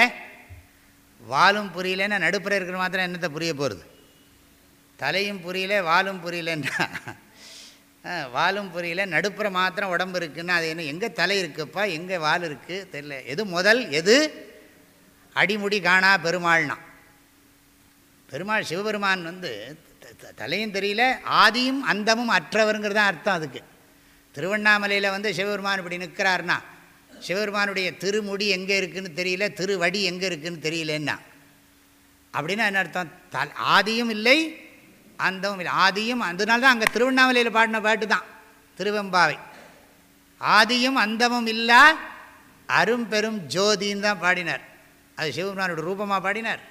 வாலும் புரியலன்னா நடுப்புற இருக்கிற மாத்திரம் என்னத்தை புரிய போகிறது தலையும் புரியல வாலும் புரியலன்னா வாலும் புரியல நடுப்புற மாத்திரம் உடம்பு இருக்குன்னா அது என்ன? எங்கே தலை இருக்குப்பா? எங்கே வால் இருக்குது தெரியல. எது முதல்? எது? அடிமுடி காணா பெருமாள்னா. பெருமாள் சிவபெருமான் வந்து தலையும் தெரியல ஆதியும் அந்தமும் அற்றவருங்கிறது தான் அர்த்தம் அதுக்கு. திருவண்ணாமலையில் வந்து சிவபெருமான் இப்படி நிற்கிறார்னா சிவபெருமானுடைய திருமுடி எங்கே இருக்குதுன்னு தெரியல திருவடி எங்கே இருக்குதுன்னு தெரியலன்னா. அப்படின்னா என்ன அர்த்தம்? த ஆதியும் இல்லை அந்தமும் இல்லை. ஆதியும் அதனால தான் அங்கே திருவண்ணாமலையில் பாடின பாட்டு தான் திருவெம்பாவை. ஆதியும் அந்தமும் இல்லா அரும்பெரும் ஜோதின்னு தான் பாடினார். அது சிவபெருமானோட ரூபமாக பாடினார்.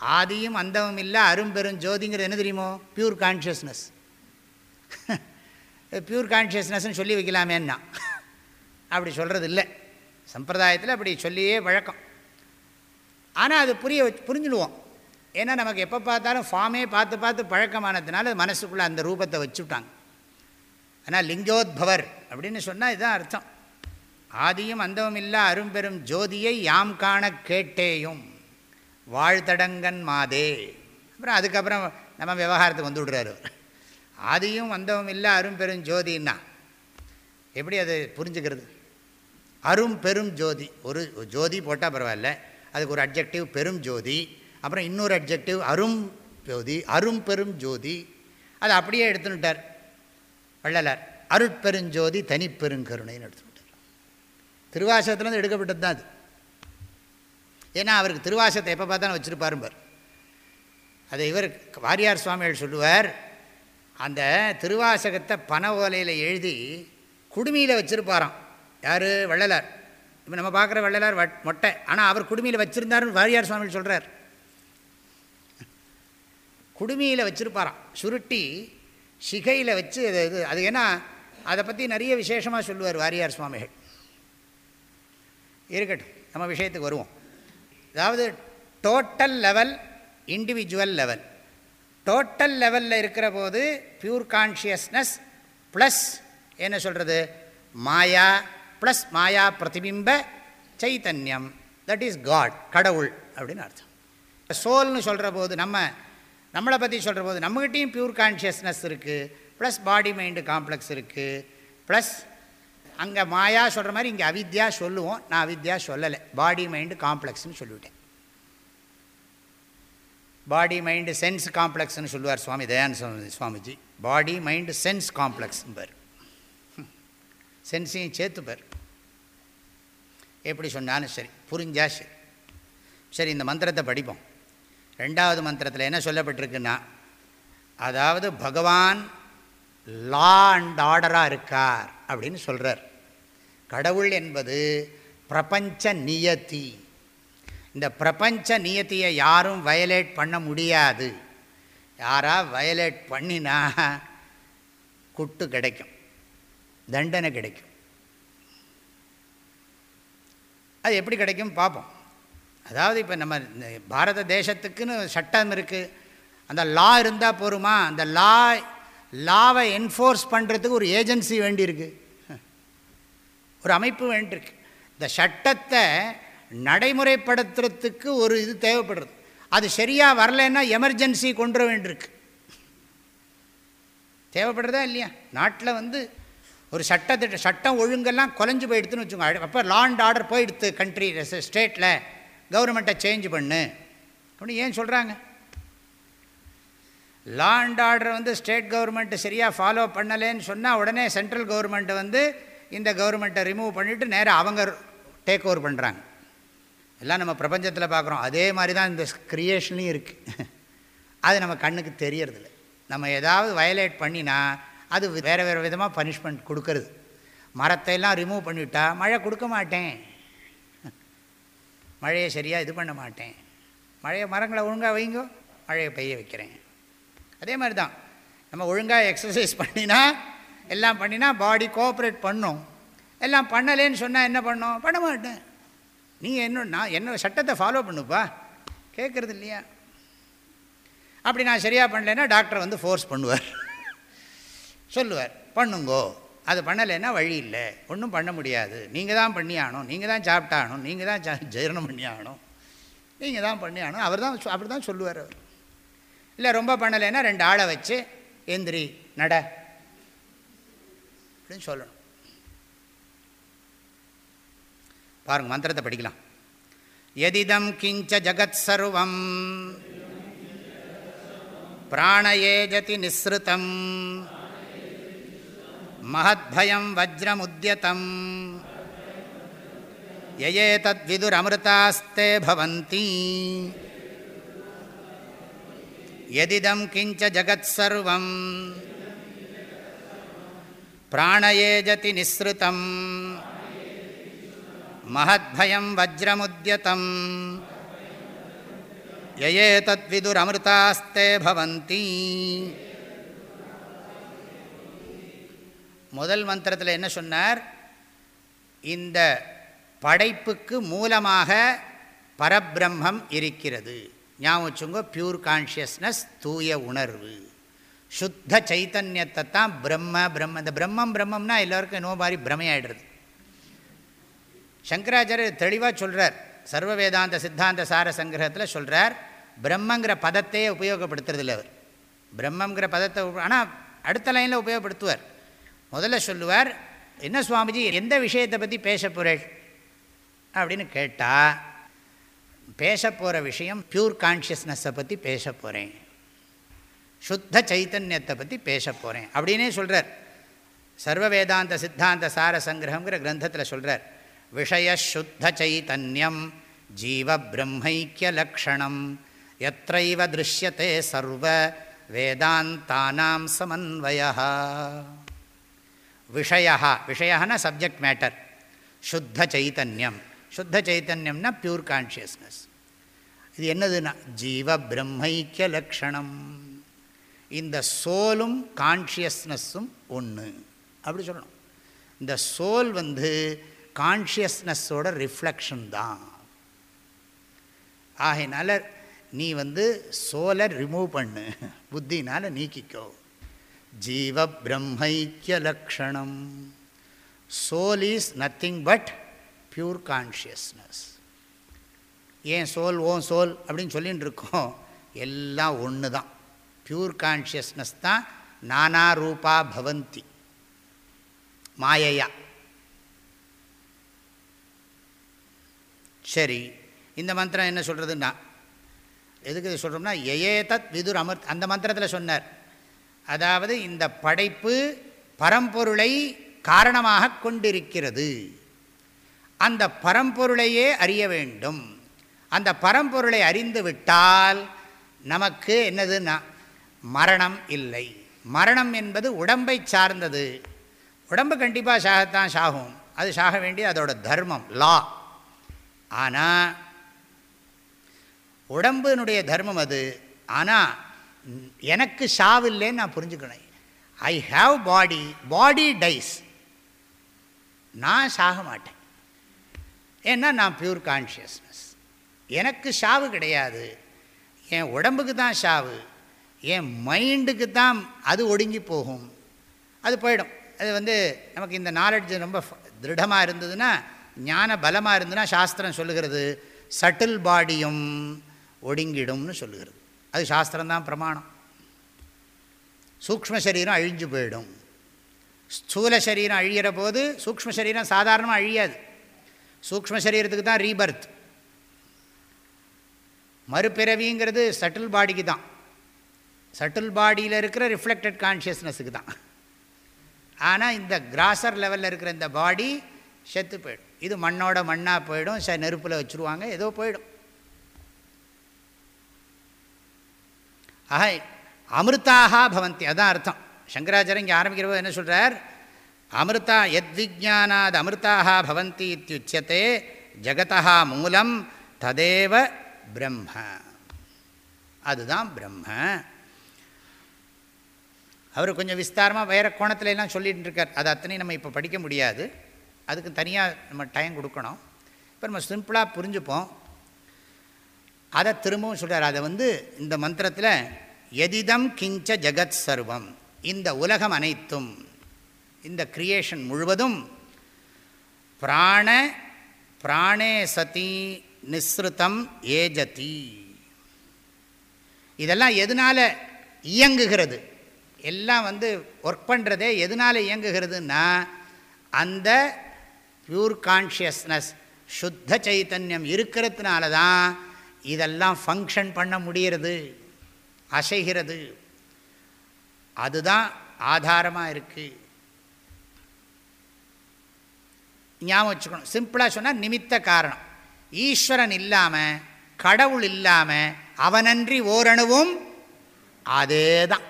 ஆதியும் அந்தமும் இல்லை அரும்பெரும் ஜோதிங்கிறது என்ன தெரியுமோ? பியூர் கான்ஷியஸ்னஸ் பியூர் கான்ஷியஸ்னஸ்ன்னு சொல்லி வைக்கலாமேன்னா. அப்படி சொல்கிறது இல்லை. சம்பிரதாயத்தில் அப்படி சொல்லியே வழக்கம். ஆனால் அது புரிய புரிஞ்சுடுவோம். ஏன்னா நமக்கு எப்போ பார்த்தாலும் ஃபார்மே பார்த்து பார்த்து பழக்கமானதுனால மனசுக்குள்ளே அந்த ரூபத்தை வச்சுட்டாங்க. ஆனால் லிங்கோத்பவர் அப்படின்னு சொன்னால் இதுதான் அர்த்தம். ஆதியும் அந்தமும் இல்லா அரும்பெரும் ஜோதியை யாம் காண கேட்டேயும். வாழ்த்தடங்கன் மாதே. அப்புறம் அதுக்கப்புறம் நம்ம விவகாரத்துக்கு வந்து விடுறாரு. ஆதியும் வந்தவும் இல்லை அரும்பெரும் ஜோதின்னா. எப்படி அது புரிஞ்சுக்கிறது? அரும் பெரும் ஜோதி. ஒரு ஜோதி போட்டால் பரவாயில்ல. அதுக்கு ஒரு அப்ஜெக்டிவ் பெரும் ஜோதி. அப்புறம் இன்னொரு அப்ஜெக்டிவ் அரும் ஜோதி அரும் பெரும் ஜோதி. அதை அப்படியே எடுத்துனுட்டார் வள்ளலார் அருட்பெருஞ்சோதி தனிப்பெருங்கருணைன்னு எடுத்துட்டார் திருவாசகத்துலேருந்து எடுக்கப்பட்டது தான் அது. ஏன்னா அவருக்கு திருவாசகத்தை எப்போ பார்த்தாலும் வச்சுருப்பாரும்பார் அதை இவர் வாரியார் சுவாமிகள் சொல்லுவார் அந்த திருவாசகத்தை பன ஓலையில் எழுதி குடுமியில் வச்சுருப்பாராம். யார்? வள்ளலார். இப்போ நம்ம பார்க்குற வள்ளலார் வட் மொட்டை. ஆனால் அவர் குடுமியில் வச்சுருந்தாருன்னு வாரியார் சுவாமிகள் சொல்கிறார் குடுமியில் வச்சுருப்பாராம். சுருட்டி சிகையில் வச்சு அது இது அது ஏன்னா அதை பற்றி நிறைய விசேஷமாக சொல்லுவார் வாரியார் சுவாமிகள். இருக்கட்டும் நம்ம விஷயத்துக்கு வருவோம். அதாவது total level individual level total லெவலில் இருக்கிற போது பியூர் கான்ஷியஸ்னஸ் ப்ளஸ் என்ன சொல்கிறது மாயா ப்ளஸ் மாயா பிரதிபிம்ப சைத்தன்யம் தட் இஸ் காட் கடவுள் அப்படின்னு அர்த்தம். சோல்னு சொல்கிற போது நம்ம நம்மளை பற்றி சொல்கிற போது நம்மகிட்டையும் பியூர் கான்ஷியஸ்னஸ் இருக்குது ப்ளஸ் பாடி மைண்டு காம்ப்ளெக்ஸ் இருக்குது ப்ளஸ் அங்கே மாயா சொல்கிற மாதிரி இங்கே அவித்யா சொல்லுவோம். நான் அவித்யா சொல்லலை. பாடி மைண்டு காம்ப்ளெக்ஸ்னு சொல்லிவிட்டேன். பாடி மைண்டு சென்ஸ் காம்ப்ளெக்ஸ்னு சொல்லுவார் Swami Dayananda Swamiji. Body mind sense காம்ப்ளெக்ஸ்பார் சென்ஸையும் சேர்த்துப்பார் எப்படி சொன்னாலும் சரி. புரிஞ்சா சரி. சரி இந்த மந்திரத்தை படிப்போம். ரெண்டாவது மந்திரத்தில் என்ன சொல்லப்பட்டிருக்குன்னா அதாவது பகவான் லா அண்ட் ஆர்டராக இருக்கார் அப்படின்னு சொல்கிறார் கடவுள் என்பது பிரபஞ்ச நியத்தி. இந்த பிரபஞ்ச நியத்தியை யாரும் வயலேட் பண்ண முடியாது. யாராக வயலேட் பண்ணினா குட்டு கிடைக்கும் தண்டனை கிடைக்கும். அது எப்படி கிடைக்கும் பார்ப்போம் அதாவது இப்போ நம்ம பாரத தேசத்துக்குன்னு சட்டம் இருக்குது அந்த லா இருந்தால் போருமா? அந்த லா லாவை என்ஃபோர்ஸ் பண்ணுறதுக்கு ஒரு ஏஜென்சி வேண்டியிருக்கு ஒரு அமைப்பு வேண்டியிருக்கு. இந்த சட்டத்தை நடைமுறைப்படுத்துறதுக்கு ஒரு இது தேவைப்படுறது. அது சரியாக வரலைன்னா எமர்ஜென்சி கொண்டு வேண்டியிருக்கு. தேவைப்படுறதா இல்லையா? நாட்டில் வந்து ஒரு சட்டத்திட்ட சட்டம் ஒழுங்கெல்லாம் குலைஞ்சு போயிடுதுன்னு வச்சுக்கோங்க. அப்போ லா அண்ட் ஆர்டர் போயிடுது கண்ட்ரி ஸ்டேட்டில் கவர்மெண்ட்டை சேஞ்ச் பண்ணு. அப்படின்னு ஏன் சொல்கிறாங்க லா அண்ட் ஆர்டர் வந்து ஸ்டேட் கவர்மெண்ட்டு சரியாக ஃபாலோ பண்ணலேன்னு சொன்னால் உடனே சென்ட்ரல் கவர்மெண்ட்டை வந்து இந்த கவர்மெண்ட்டை ரிமூவ் பண்ணிவிட்டு நேராக அவங்க டேக் ஓவர் பண்ணுறாங்க எல்லாம் நம்ம பிரபஞ்சத்தில் பார்க்குறோம் அதே மாதிரி தான் இந்த க்ரியேஷன்லையும் இருக்குது அது நம்ம கண்ணுக்கு தெரியறதில்ல. நம்ம ஏதாவது வயலேட் பண்ணினா அது வேறு வேறு விதமாக பனிஷ்மெண்ட் கொடுக்கறது. மரத்தையெல்லாம் ரிமூவ் பண்ணிவிட்டா மழை கொடுக்க மாட்டேன். மழையை சரியாக இது பண்ண மாட்டேன். மழையை மரங்களை ஒழுங்காக வைங்கோ மழையை பெய்ய வைக்கிறேன். அதே மாதிரி தான் நம்ம ஒழுங்காக எக்ஸசைஸ் பண்ணினா எல்லாம் பண்ணினா பாடி கோஆப்ரேட் பண்ணும். எல்லாம் பண்ணலேன்னு சொன்னால் என்ன பண்ணோம்? பண்ண மாட்டேன். நீ என்ன நான் என்ன சட்டத்தை ஃபாலோ பண்ணுப்பா? கேட்குறது இல்லையா? அப்படி நான் சரியாக பண்ணலைன்னா டாக்டர் வந்து ஃபோர்ஸ் பண்ணுவார். சொல்லுவார் பண்ணுங்கோ. அது பண்ணலைன்னா வழி இல்லை. ஒன்றும் பண்ண முடியாது. நீங்கள் தான் பண்ணி ஆகணும். நீங்கள் தான் சாப்பிட்டாகணும் நீங்கள் தான் ஜீரணம் பண்ணி ஆகணும். நீங்கள் தான் பண்ணி ஆகணும். அவர் தான் அப்படி தான் சொல்லுவார் அவர். இல்லை ரொம்ப பண்ணலைன்னா ரெண்டு ஆளை வச்சு எந்திரி நட. அப்படின்னு சொல்லணும். பாருங்க மந்திரத்தை படிக்கலாம். எதிதம் கிஞ்ச ஜகத் சர்வம் பிராணயேஜதி நிஸ்ருதம் மகத்பயம் வஜ்ரமுத்யதம் யயே தத்விதுரமிருதாஸ்தே பவந்தி. எதிதம் கிஞ்ச ஜகத் சர்வம் பிராணயேஜதி நிஸ்ருதம். மகத்பயம் வஜ்ரமுத்யதம். யயே தத்விதுரமிருதாஸ்தே பவந்தி. முதல் மந்திரத்தில் என்ன சொன்னார்? இந்த படைப்புக்கு மூலமாக பரபிரம்மம் இருக்கிறது. ஞாபகம் வச்சுங்க பியூர் கான்ஷியஸ்னஸ் தூய உணர்வு. சுத்த சைத்தன்யத்தை தான் பிரம்ம பிரம்ம. இந்த பிரம்மம் பிரம்மம்னா எல்லோருக்கும் என்னோ மாதிரி பிரமையாயிடுறது. சங்கராச்சாரியர் தெளிவாக சொல்கிறார் சர்வ வேதாந்த சித்தாந்த சார சங்கிரகத்தில் சொல்கிறார் பிரம்மங்கிற பதத்தையே உபயோகப்படுத்துறதில்ல அவர். பிரம்மங்கிற பதத்தை ஆனால் அடுத்த லைனில் உபயோகப்படுத்துவார். முதல்ல சொல்லுவார் என்ன சுவாமிஜி எந்த விஷயத்தை பற்றி பேச போகிறேள் அப்படின்னு கேட்டால் பேச போகிற விஷயம் ப்யூர் கான்ஷியஸ்னஸை பற்றி பேச போகிறேன் சுத்த சைத்தன்யத்தை பற்றி பேச போகிறேன் அப்படின்னே சொல்கிறார் சர்வ வேதாந்த சித்தாந்த சார சங்கிரகங்கிற கிரந்தத்தில் சொல்கிறார் விஷய சுத்த சைத்தன்யம் ஜீவ பிரம்மைக்கிய லக்ஷணம். எத்தைவ திருஷ்யத்தே சர்வ வேதாந்தானாம் சமன்வய விஷயா விஷயனா சப்ஜெக்ட் மேட்டர் சுத்த சைத்தன்யம். சுத்த சைத்தன்யம்னா பியூர் கான்ஷியஸ்னஸ் இது என்னதுன்னா ஜீவ பிரம்மைக்கிய லக்ஷணம். இந்த சோலும் கான்ஷியஸ்னஸும் ஒன்று அப்படி சொல்லணும். இந்த சோல் வந்து கான்ஷியஸ்னஸோட ரிஃப்ளெக்ஷன் தான். ஆகையினால நீ வந்து சோலை ரிமூவ் பண்ணு. புத்தினால் நீக்கிக்கோ. ஜீவ பிரம்மைக்கிய லக்ஷணம். Soul is nothing but pure consciousness ஏன் சோல் ஓன் சோல் அப்படின்னு சொல்லின்னு இருக்கோம்? எல்லாம் ஒன்று தான் பியூர் கான்ஷியஸ்னஸ் தான் நானா ரூபா பவந்தி. மாயையா. சரி இந்த மந்திரம் என்ன சொல்கிறதுன்னா எதுக்கு இது சொல்கிறோம்னா எயேதத் விதுர் அமிர்த் அந்த மந்திரத்தில் சொன்னார். அதாவது இந்த படைப்பு பரம்பொருளை காரணமாக கொண்டிருக்கிறது. அந்த பரம்பொருளையே அறிய வேண்டும். அந்த பரம்பொருளை அறிந்து விட்டால் நமக்கு என்னதுன்னா மரணம் இல்லை. மரணம் என்பது உடம்பை சார்ந்தது. உடம்பு கண்டிப்பாக சாகத்தான் சாகும் அது சாக வேண்டியது அதோட தர்மம் லா. ஆனால் உடம்பினுடைய தர்மம் அது. ஆனால் எனக்கு சாவில்லைன்னு நான் புரிஞ்சுக்கணும். I have body body dies நான் சாக மாட்டேன். ஏன்னா நான் பியூர் கான்ஷியஸ்னஸ் எனக்கு சாவு கிடையாது. என் உடம்புக்கு தான் சாவு என் மைண்டுக்கு தான் அது ஒடுங்கி போகும். அது போயிடும். அது வந்து நமக்கு இந்த நாலெட்ஜ் ரொம்ப திருடமாக இருந்ததுன்னா ஞான பலமாக இருந்ததுன்னா சாஸ்திரம் சொல்லுகிறது சட்டில் பாடியும் ஒடுங்கிடும்னு சொல்லுகிறது. அது சாஸ்திரம்தான் பிரமாணம். சூக்ம சரீரம் அழிஞ்சு போயிடும். ஸ்தூல சரீரம் அழிகிற போது சூக்ம சரீரம் சாதாரணமாக அழியாது. சூக்ம சரீரத்துக்கு தான் ரீபர்த் மறுபிறவிங்கிறது சட்டில் பாடிக்கு தான். சட்டில் பாடியில் இருக்கிற ரிஃப்ளெக்டட் கான்ஷியஸ்னஸுக்கு தான். ஆனால் இந்த கிராசர் லெவலில் இருக்கிற இந்த பாடி செத்து போயிடும். இது மண்ணோட மண்ணாக போயிடும். ச நெருப்பில் வச்சுருவாங்க. ஏதோ போயிடும். ஆக அமிர்தாக பவந்தி. அதான் அர்த்தம். சங்கராச்சாரம் இங்கே ஆரம்பிக்கிறப்போ என்ன சொல்கிறார் அமிர்தா எத் விஜானாத் அமிர்தாக பவந்தி இத்தியுச்சியத்தே ஜகதா மூலம் ததேவ பிரம்ம. அதுதான் பிரம்ம. அவர் கொஞ்சம் விஸ்தாரமாக வேறு கோணத்துல எல்லாம் இருக்கார். அது அத்தனையும் நம்ம இப்போ படிக்க முடியாது. அதுக்கு தனியாக நம்ம டைம் கொடுக்கணும். இப்போ நம்ம சிம்பிளாக புரிஞ்சுப்போம். அதை திரும்பவும் சொல்கிறார் அதை வந்து இந்த மந்திரத்தில் எதிதம் கிஞ்ச ஜெகத் சர்வம். இந்த உலகம் அனைத்தும் இந்த கிரியேஷன் முழுவதும் பிராண பிராணே சதி நிஸ்ருதம் ஏஜதி. இதெல்லாம் எதனால் இயங்குகிறது? எல்லாம் வந்து ஒர்க் பண்ணுறதே எதனால் இயங்குகிறதுனா அந்த ப்யூர் கான்ஷியஸ்னஸ் சுத்த சைத்தன்யம் இருக்கிறதுனால தான் இதெல்லாம் ஃபங்க்ஷன் பண்ண முடிகிறது அசைகிறது. அதுதான் ஆதாரமாக இருக்குது ஞாபகம் வச்சுக்கணும். சிம்பிளாக சொன்னால் நிமித்த காரணம். ஈஸ்வரன் இல்லாமல் கடவுள் இல்லாமல் அவனன்றி ஓரணுவும் அதே தான்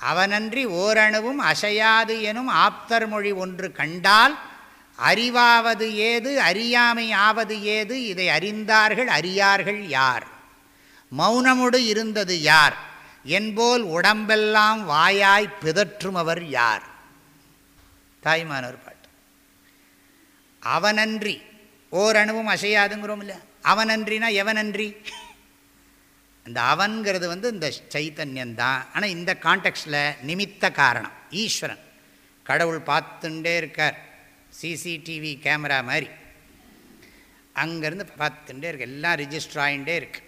அவனன்றி ஓரணுவும் அசையாது எனும் ஆப்தர் மொழி ஒன்று கண்டால் அறிவாவது ஏது அறியாமை ஆவது ஏது இதை அறிந்தார்கள் அறியார்கள் யார்? மௌனமுடு இருந்தது யார்? என்போல் உடம்பெல்லாம் வாயாய் பிதற்றுமவர் யார்? தாய்மானவர் பாட்டு. அவனன்றி ஓரணுவும் அசையாதுங்கிறோம் இல்லை அவனன்றினா எவனன்றி? இந்த அவன்கிறது வந்து இந்த சைத்தன்யந்தான். ஆனால் இந்த கான்டெக்ஸ்டில் நிமித்த காரணம் ஈஸ்வரன். கடவுள் பார்த்துட்டே இருக்கார். சிசிடிவி கேமரா மாதிரி. அங்கேருந்து பார்த்துட்டே இருக்கு. எல்லாம் ரிஜிஸ்டர் ஆகிட்டே இருக்கு.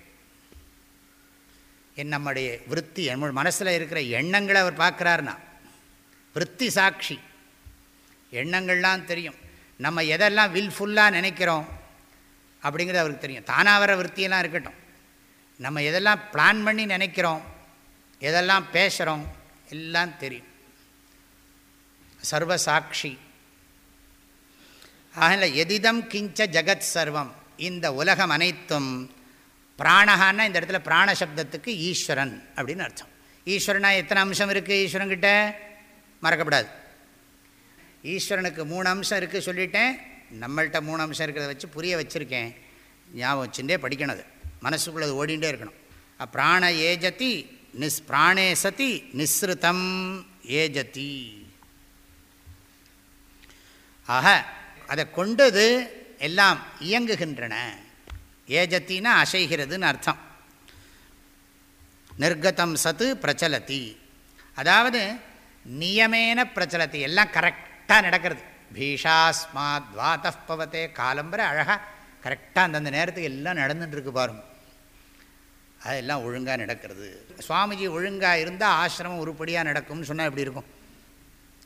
என் நம்முடைய விற்பி நம்ம மனசில் இருக்கிற எண்ணங்களை அவர் பார்க்குறாருனா விற்பி சாட்சி. எண்ணங்கள்லாம் தெரியும். நம்ம எதெல்லாம் வில்ஃபுல்லாக நினைக்கிறோம் அப்படிங்கிறது அவருக்கு தெரியும். தானாக வர விற்த்தியெல்லாம் இருக்கட்டும். நம்ம எதெல்லாம் பிளான் பண்ணி நினைக்கிறோம் எதெல்லாம் பேசுகிறோம் எல்லாம் தெரியும். சர்வசாட்சி ஆகல எதிதம் கிஞ்ச ஜகத் சர்வம். இந்த உலகம் அனைத்தும் பிராணகான்னா இந்த இடத்துல பிராணசப்தத்துக்கு ஈஸ்வரன் அப்படின்னு அர்த்தம். ஈஸ்வரனா எத்தனை அம்சம் இருக்குது ஈஸ்வரன்கிட்ட? மறக்கப்படாது. ஈஸ்வரனுக்கு மூணு அம்சம் இருக்குது சொல்லிட்டேன். நம்மள்கிட்ட மூணு அம்சம் இருக்கிறத வச்சு புரிய வச்சுருக்கேன். ஞாபகம் வச்சுட்டே படிக்கணும் அது. மனசுக்குள்ளது ஓடிண்டே இருக்கணும். பிராண ஏஜதி நிஸ் பிராணே சதி நிஸ்ருதம் ஏஜதி. ஆக அதை கொண்டது எல்லாம் இயங்குகின்றன. ஏஜத்தின்னா அசைகிறதுன்னு அர்த்தம். நிர்கதம் சத்து பிரச்சலதி. அதாவது நியமேன பிரச்சலத்தி எல்லாம் கரெக்டாக நடக்கிறது. பீஷாஸ்மாத் துவாத்தப் பவத்தே. காலம்பரை அழகாக கரெக்டாக அந்தந்த நேரத்துக்கு எல்லாம் நடந்துட்டுருக்கு பாருங்க. அதெல்லாம் ஒழுங்காக நடக்கிறது. சுவாமிஜி ஒழுங்காக இருந்தால் ஆசிரமம் உருப்படியாக நடக்கும்னு சொன்னால் எப்படி இருக்கும்?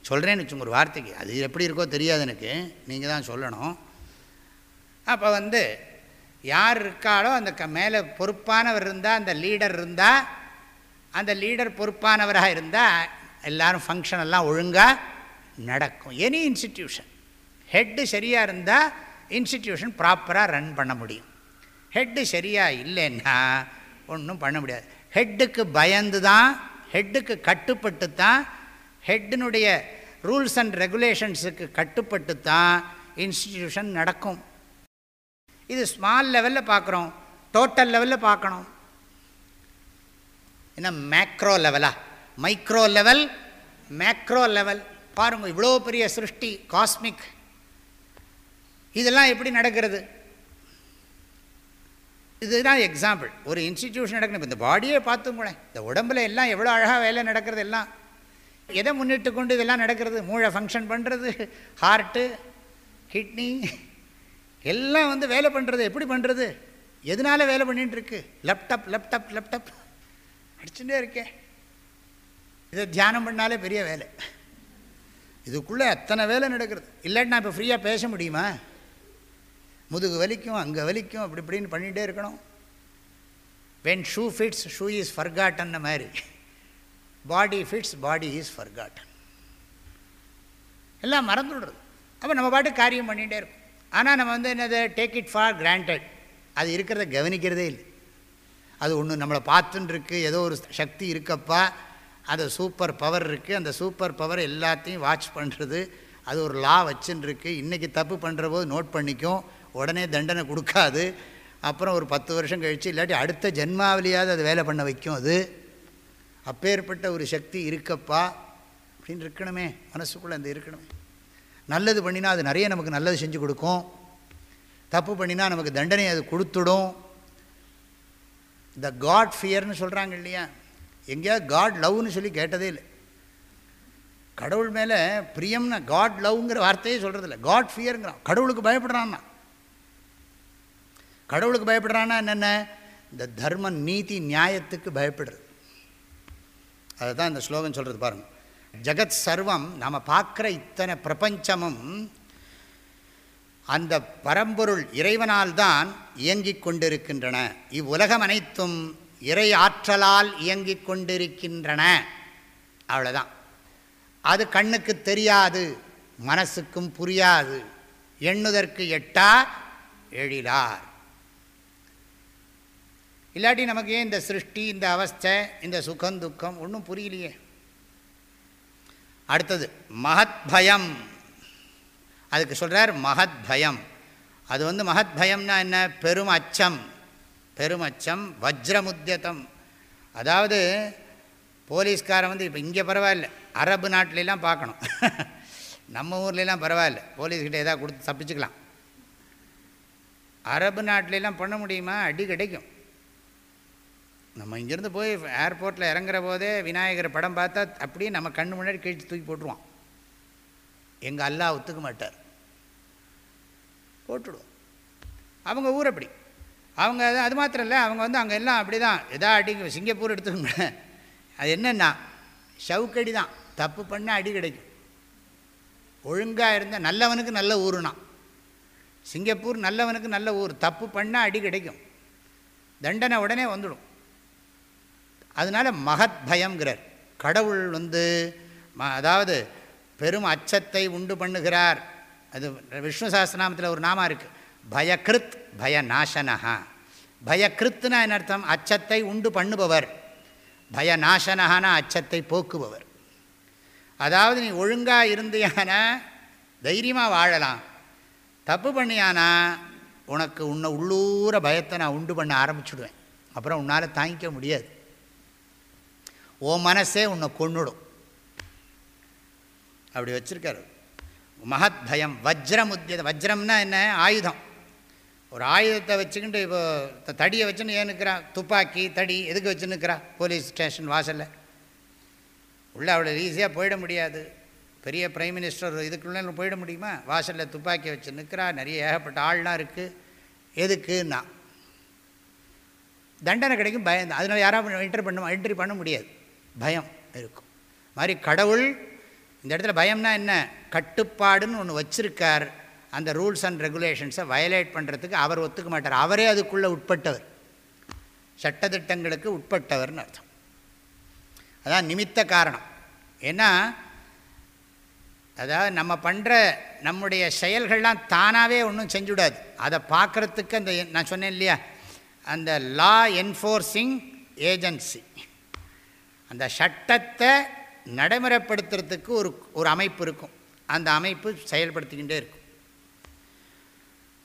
சொல்கிறேன்னு வச்சுங்க ஒரு வார்த்தைக்கு. அது எப்படி இருக்கோ தெரியாது எனக்கு. நீங்கள் தான் சொல்லணும். அப்போ வந்து யார் இருக்காளோ அந்த க மேலே பொறுப்பானவர் இருந்தால் அந்த லீடர் இருந்தால் அந்த லீடர் பொறுப்பானவராக இருந்தால் எல்லோரும் ஃபங்க்ஷன் எல்லாம் ஒழுங்காக நடக்கும். எனி இன்ஸ்டிடியூஷன் ஹெட்டு சரியாக இருந்தால் இன்ஸ்டிடியூஷன் ப்ராப்பராக ரன் பண்ண முடியும். ஹெட்டு சரியாக இல்லைன்னா ஒன்றும் பண்ண முடியாது. ஹெட்டுக்கு பயந்து தான் ஹெட்டுக்கு கட்டுப்பட்டு தான் ஹெட்டினுடைய ரூல்ஸ் அண்ட் ரெகுலேஷன்ஸுக்கு கட்டுப்பட்டு தான் இன்ஸ்டிடியூஷன் நடக்கும். இது ஸ்மால் லெவலில் பார்க்குறோம். டோட்டல் லெவலில் பார்க்கணும். என்ன மேக்ரோ லெவலா மைக்ரோ லெவல் மேக்ரோ லெவல் பாருங்கள் இவ்வளோ பெரிய சிருஷ்டி காஸ்மிக் இதெல்லாம் எப்படி நடக்கிறது? இதுதான் எக்ஸாம்பிள் ஒரு இன்ஸ்டிடியூஷன் நடக்கணும். இப்போ இந்த பாடியே பார்த்துங்களேன் இந்த உடம்புல எல்லாம் எவ்வளோ அழகாக வேலை நடக்கிறது எல்லாம். எதை முன்னிட்டு கொண்டு இதெல்லாம் நடக்கிறது? மூளை ஃபங்க்ஷன் பண்ணுறது ஹார்ட்டு கிட்னி எல்லாம் வந்து வேலை பண்ணுறது எப்படி பண்ணுறது எதனால் வேலை பண்ணிகிட்டுருக்கு லேப்டாப் லேப்டாப் லேப்டாப் அடிச்சுட்டே இருக்கே இதை தியானம் பண்ணாலே பெரிய வேலை. இதுக்குள்ளே அத்தனை வேலை நடக்கிறது. இல்லாட்டி நான் இப்போ ஃப்ரீயாக பேச முடியுமா? முதுகு வலிக்கும் அங்கே வலிக்கும் அப்படி இப்படின்னு பண்ணிகிட்டே இருக்கணும். When shoe fits shoe is forgotten மாதிரி. Body fits body is forgotten எல்லாம் மறந்து விடுறது அப்போ நம்ம பாட்டு காரியம் பண்ணிகிட்டே இருக்கும். ஆனால் நம்ம வந்து என்னது டேக் இட் ஃபார் கிராண்டட் அது இருக்கிறத கவனிக்கிறதே இல்லை. அது ஒன்று நம்மளை பார்த்துன்னு இருக்குது ஏதோ ஒரு சக்தி இருக்கப்பா அது சூப்பர் பவர் இருக்குது அந்த சூப்பர் பவர் எல்லாத்தையும் வாட்ச் பண்ணுறது அது ஒரு லா வச்சுன்னு இருக்குது இன்றைக்கி தப்பு பண்ணுற போது நோட் பண்ணிக்கும். உடனே தண்டனை கொடுக்காது. அப்புறம் ஒரு பத்து வருஷம் கழித்து இல்லாட்டி அடுத்த ஜென்மாவிலேயாவது அது வேலை பண்ண வைக்கும் அது. அப்பேற்பட்ட ஒரு சக்தி இருக்கப்பா அப்படின்னு இருக்கணுமே. மனசுக்குள்ளே அந்த இருக்கணுமே. நல்லது பண்ணினா அது நிறைய நமக்கு நல்லது செஞ்சு கொடுக்கும். தப்பு பண்ணினா நமக்கு தண்டனை அது கொடுத்துடும். த காட் ஃபியர்னு சொல்கிறாங்க இல்லையா? எங்கேயாவது காட் லவ்னு சொல்லி கேட்டதே இல்லை. கடவுள் மேலே பிரியம்னா காட் லவ்ங்கிற வார்த்தையே சொல்கிறதில்ல காட் ஃபியருங்கிறான் கடவுளுக்கு பயப்படுறான்னா. கடவுளுக்கு பயப்படுறான்னா என்னென்ன? இந்த தர்ம நீதி நியாயத்துக்கு பயப்படுறது. அதை தான் இந்த ஸ்லோகம் சொல்கிறது பாருங்கள் ஜகத் சர்வம் நாம் பார்க்குற இத்தனை பிரபஞ்சமும் அந்த பரம்பொருள் இறைவனால் தான் இயங்கிக் கொண்டிருக்கின்றன. இவ்வுலகம் அனைத்தும் இறை ஆற்றலால் இயங்கிக் கொண்டிருக்கின்றன. அவ்வளோதான் அது கண்ணுக்கு தெரியாது மனசுக்கும் புரியாது. எண்ணுதற்கு எட்டா எழிலார். இல்லாட்டி நமக்கு ஏன் இந்த சிருஷ்டி இந்த அவஸ்தை இந்த சுகம் துக்கம்? ஒன்றும் புரியலையே. அடுத்தது மகத் பயம் அதுக்கு சொல்கிறார் மகத் பயம் அது வந்து மகத் பயம்னா என்ன? பெரும் அச்சம். பெரும் அச்சம் வஜ்ரமுத்தியதம் அதாவது போலீஸ்காரன் வந்து இப்போ இங்கே பரவாயில்ல அரபு நாட்டிலலாம் பார்க்கணும். நம்ம ஊர்லெலாம் பரவாயில்ல போலீஸ்கிட்ட எதாவது கொடுத்து தப்பிச்சுக்கலாம். அரபு நாட்டிலலாம் பண்ண முடியுமா? அடி கிடைக்கும். நம்ம இங்கேருந்து போய் ஏர்போர்ட்டில் இறங்குற போதே விநாயகர் படம் பார்த்தா அப்படியே நம்ம கண்ணு முன்னாடி கழித்து தூக்கி போட்டுருவான். எங்கள் அல்லா ஒத்துக்க மாட்டார். போட்டுடுவோம். அவங்க ஊர் அப்படி. அவங்க அது அது மாத்திரம் இல்லை அவங்க வந்து அங்கே எல்லாம் அப்படி தான் எதா அடிங்க சிங்கப்பூர் எடுத்துக்கோங்க அது என்னென்னா ஷவுக்கடி தான் தப்பு பண்ண அடி கிடைக்கும். ஒழுங்காக இருந்தால் நல்லவனுக்கு நல்ல ஊருனா. சிங்கப்பூர் நல்லவனுக்கு நல்ல ஊர். தப்பு பண்ணால் அடி கிடைக்கும். தண்டனை உடனே வந்துடும். அதனால் மகத் பயங்கிறார் கடவுள் வந்து ம அதாவது பெரும் அச்சத்தை உண்டு பண்ணுகிறார். அது விஷ்ணு சாஸ்திரநாமத்தில் ஒரு நாமா இருக்குது பயக்ருத் பயநாசனஹா. பயக்ருத்னா என்ன அர்த்தம்? அச்சத்தை உண்டு பண்ணுபவர். பய நாசனஹானா அச்சத்தை போக்குபவர். அதாவது நீ ஒழுங்காக இருந்தியானா தைரியமாக வாழலாம். தப்பு பண்ணியானா உனக்கு உன்னை உள்ளூர பயத்தை நான் உண்டு பண்ண ஆரம்பிச்சுடுவேன். அப்புறம் உன்னால் தாங்கிக்க முடியாது. ஓ மனசே உன்னை கொண்டுடும் அப்படி வச்சுருக்காரு. மகத் பயம் வஜ்ரம் உத்தியத வஜ்ரம்னா என்ன? ஆயுதம். ஒரு ஆயுதத்தை வச்சுக்கிட்டு இப்போ தடியை வச்சுன்னு ஏன் துப்பாக்கி தடி எதுக்கு வச்சு நிற்கிறா? போலீஸ் ஸ்டேஷன் வாசலில். உள்ளே அவ்வளோ ஈஸியாக போயிட முடியாது. பெரிய பிரைம் மினிஸ்டர் இதுக்குள்ளே போயிட முடியுமா? வாசலில் துப்பாக்கி வச்சு நிற்கிறா நிறைய ஏகப்பட்ட ஆள்லாம் இருக்குது எதுக்குன்னா? தண்டனை கிடைக்கும் பயம் அதனால் யாராவது என்ட்ரி பண்ண என்ட்ரி பண்ண முடியாது. பயம் இருக்கும். மாதிரி கடவுள் இந்த இடத்துல பயம்னா என்ன? கட்டுப்பாடுன்னு ஒன்று வச்சுருக்கார். அந்த ரூல்ஸ் அண்ட் ரெகுலேஷன்ஸை வயலேட் பண்ணுறதுக்கு அவர் ஒத்துக்க மாட்டார். அவரே அதுக்குள்ளே உட்பட்டவர். சட்டத்திட்டங்களுக்கு உட்பட்டவர்னு அர்த்தம். அதான் நிமித்த காரணம். ஏன்னா அதாவது நம்ம பண்ணுற நம்முடைய செயல்கள்லாம் தானாகவே ஒன்றும் செஞ்சுவிடாது அதை பார்க்குறதுக்கு அந்த நான் சொன்னேன் இல்லையா? அந்த லா என்ஃபோர்ஸிங் ஏஜென்சி அந்த சட்டத்தை நடைமுறைப்படுத்துறதுக்கு ஒரு ஒரு அமைப்பு இருக்கும். அந்த அமைப்பு செயல்படுத்திக்கிட்டே இருக்கும்.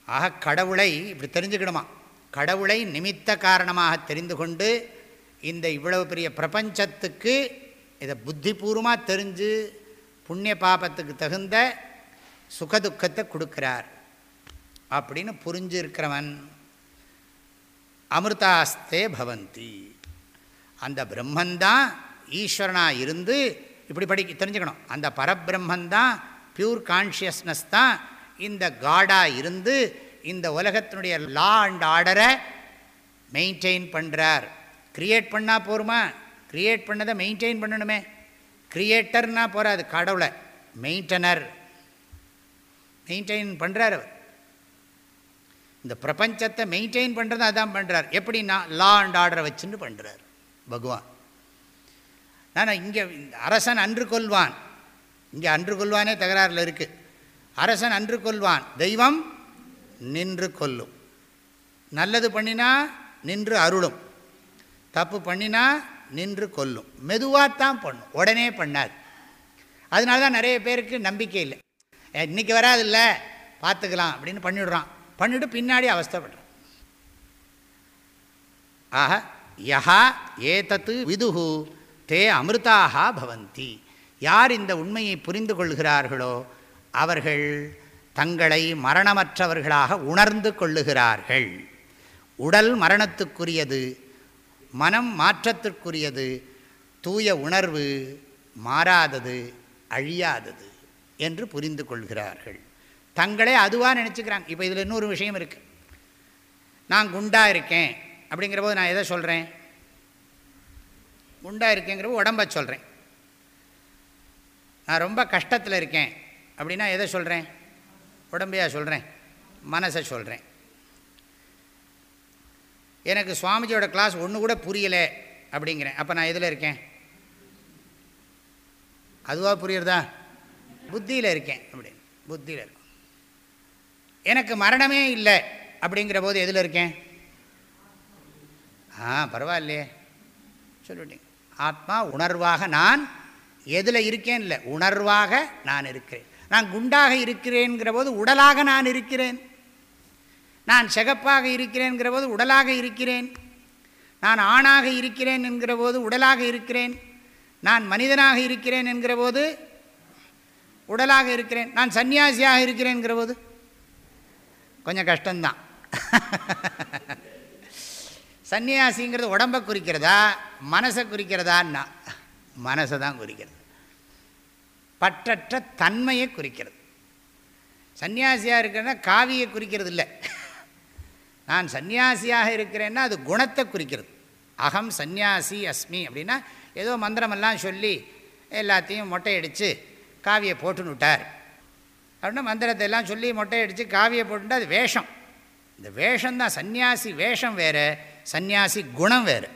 ஆக கடவுளை இப்படி தெரிஞ்சுக்கணுமா? கடவுளை நிமித்த காரணமாக தெரிந்து கொண்டு இந்த இவ்வளவு பெரிய பிரபஞ்சத்துக்கு இதை புத்திபூர்வமாக தெரிஞ்சு புண்ணிய பாபத்துக்கு தகுந்த சுகதுக்கத்தை கொடுக்குறார். அப்படின்னு புரிஞ்சிருக்கிறவன் அமிர்தாஸ்தே பவந்தி. அந்த பிரம்மந்தான் ஈஸ்வரனாக இருந்து இப்படி படி தெரிஞ்சுக்கணும். அந்த பரபிரம்மந்தான் பியூர் கான்ஷியஸ்னஸ் தான் இந்த காடாக இருந்து இந்த உலகத்தினுடைய லா அண்ட் ஆர்டரை மெயின்டைன் பண்ணுறார் க்ரியேட் பண்ணால் போருமா? க்ரியேட் பண்ணதை மெயின்டைன் பண்ணணுமே. க்ரியேட்டர்னால் போகாது கடவுளை. மெயின்டனர் மெயின்டைன் பண்ணுறார் அவர். இந்த பிரபஞ்சத்தை மெயின்டைன் பண்ணுறது அதான் பண்ணுறார் எப்படின்னா லா அண்ட் ஆர்டரை வச்சுன்னு பண்ணுறார் பகவான். ஆனால் இங்கே அரசன் அன்று கொள்வான். இங்கே அன்று கொள்வானே தகராறில் இருக்குது அரசன் அன்று கொள்வான். தெய்வம் நின்று கொல்லும் நல்லது பண்ணினா நின்று அருளும். தப்பு பண்ணினா நின்று கொல்லும் மெதுவாகத்தான் பண்ணும். உடனே பண்ணாது. அதனால தான் நிறைய பேருக்கு நம்பிக்கை இல்லை. இன்றைக்கி வராதில்ல பார்த்துக்கலாம் அப்படின்னு பண்ணிவிடுறான் பண்ணிவிட்டு பின்னாடி அவஸ்தப்படுறான். ஆக யஹா ஏதத்து விதுகு தே அமிர்தாக பவந்தி. யார் இந்த உண்மையை புரிந்து கொள்கிறார்களோ அவர்கள் தங்களை மரணமற்றவர்களாக உணர்ந்து கொள்ளுகிறார்கள். உடல் மரணத்துக்குரியது மனம் மாற்றத்திற்குரியது தூய உணர்வு மாறாதது அழியாதது என்று புரிந்து கொள்கிறார்கள். தங்களே அதுவாக நினச்சிக்கிறாங்க. இப்போ இதில் இன்னொரு விஷயம் இருக்குது நான் குண்டாக இருக்கேன். அப்படிங்கிற போது நான் எதை சொல்கிறேன் குண்டாக இருக்கேங்கிற உடம்பை சொல்கிறேன் நான் ரொம்ப கஷ்டத்தில் இருக்கேன் அப்படின்னா எதை சொல்கிறேன் உடம்பையா சொல்கிறேன் மனசை சொல்கிறேன் எனக்கு சுவாமிஜியோட கிளாஸ் ஒன்று கூட புரியலை அப்படிங்கிறேன். அப்போ நான் எதில் இருக்கேன்? அதுவாக புரியுறதா? புத்தியில் இருக்கேன் அப்படின்னு. புத்தியில் இருக்கும் எனக்கு மரணமே இல்லை அப்படிங்கிற போது எதில் இருக்கேன்? ஆ பரவாயில்லையே. சொல்லிவிட்டீங்க ஆத்மா உணர்வாக நான் எதில் இருக்கேன் இல்லை உணர்வாக நான் இருக்கிறேன். நான் குண்டாக இருக்கிறேன்கிற போது உடலாக நான் இருக்கிறேன். நான் சிகப்பாக இருக்கிறேன்கிற போது உடலாக இருக்கிறேன். நான் ஆணாக இருக்கிறேன் என்கிற போது உடலாக இருக்கிறேன். நான் மனிதனாக இருக்கிறேன் என்கிற போது உடலாக இருக்கிறேன். நான் சன்னியாசியாக இருக்கிறேன்கிற போது கொஞ்சம் கஷ்டம்தான். சன்னியாசிங்கிறது உடம்பை குறிக்கிறதா மனசை குறிக்கிறதான்னா மனசை தான் குறிக்கிறது. பற்றற்ற தன்மையை குறிக்கிறது. சன்னியாசியாக இருக்கிறன்னா காவியை குறிக்கிறது இல்லை. நான் சன்னியாசியாக இருக்கிறேன்னா அது குணத்தை குறிக்கிறது. அகம் சந்நியாசி அஸ்மி அப்படின்னா ஏதோ மந்திரமெல்லாம் சொல்லி எல்லாத்தையும் மொட்டையடித்து காவியை போட்டுன்னு விட்டார். அப்படின்னா மந்திரத்தை எல்லாம் சொல்லி மொட்டையடித்து காவியை போட்டுட்டா அது வேஷம். இந்த வேஷம்தான் சந்நியாசி வேஷம் வேறு. சந்நியாசி குணம் வேறு.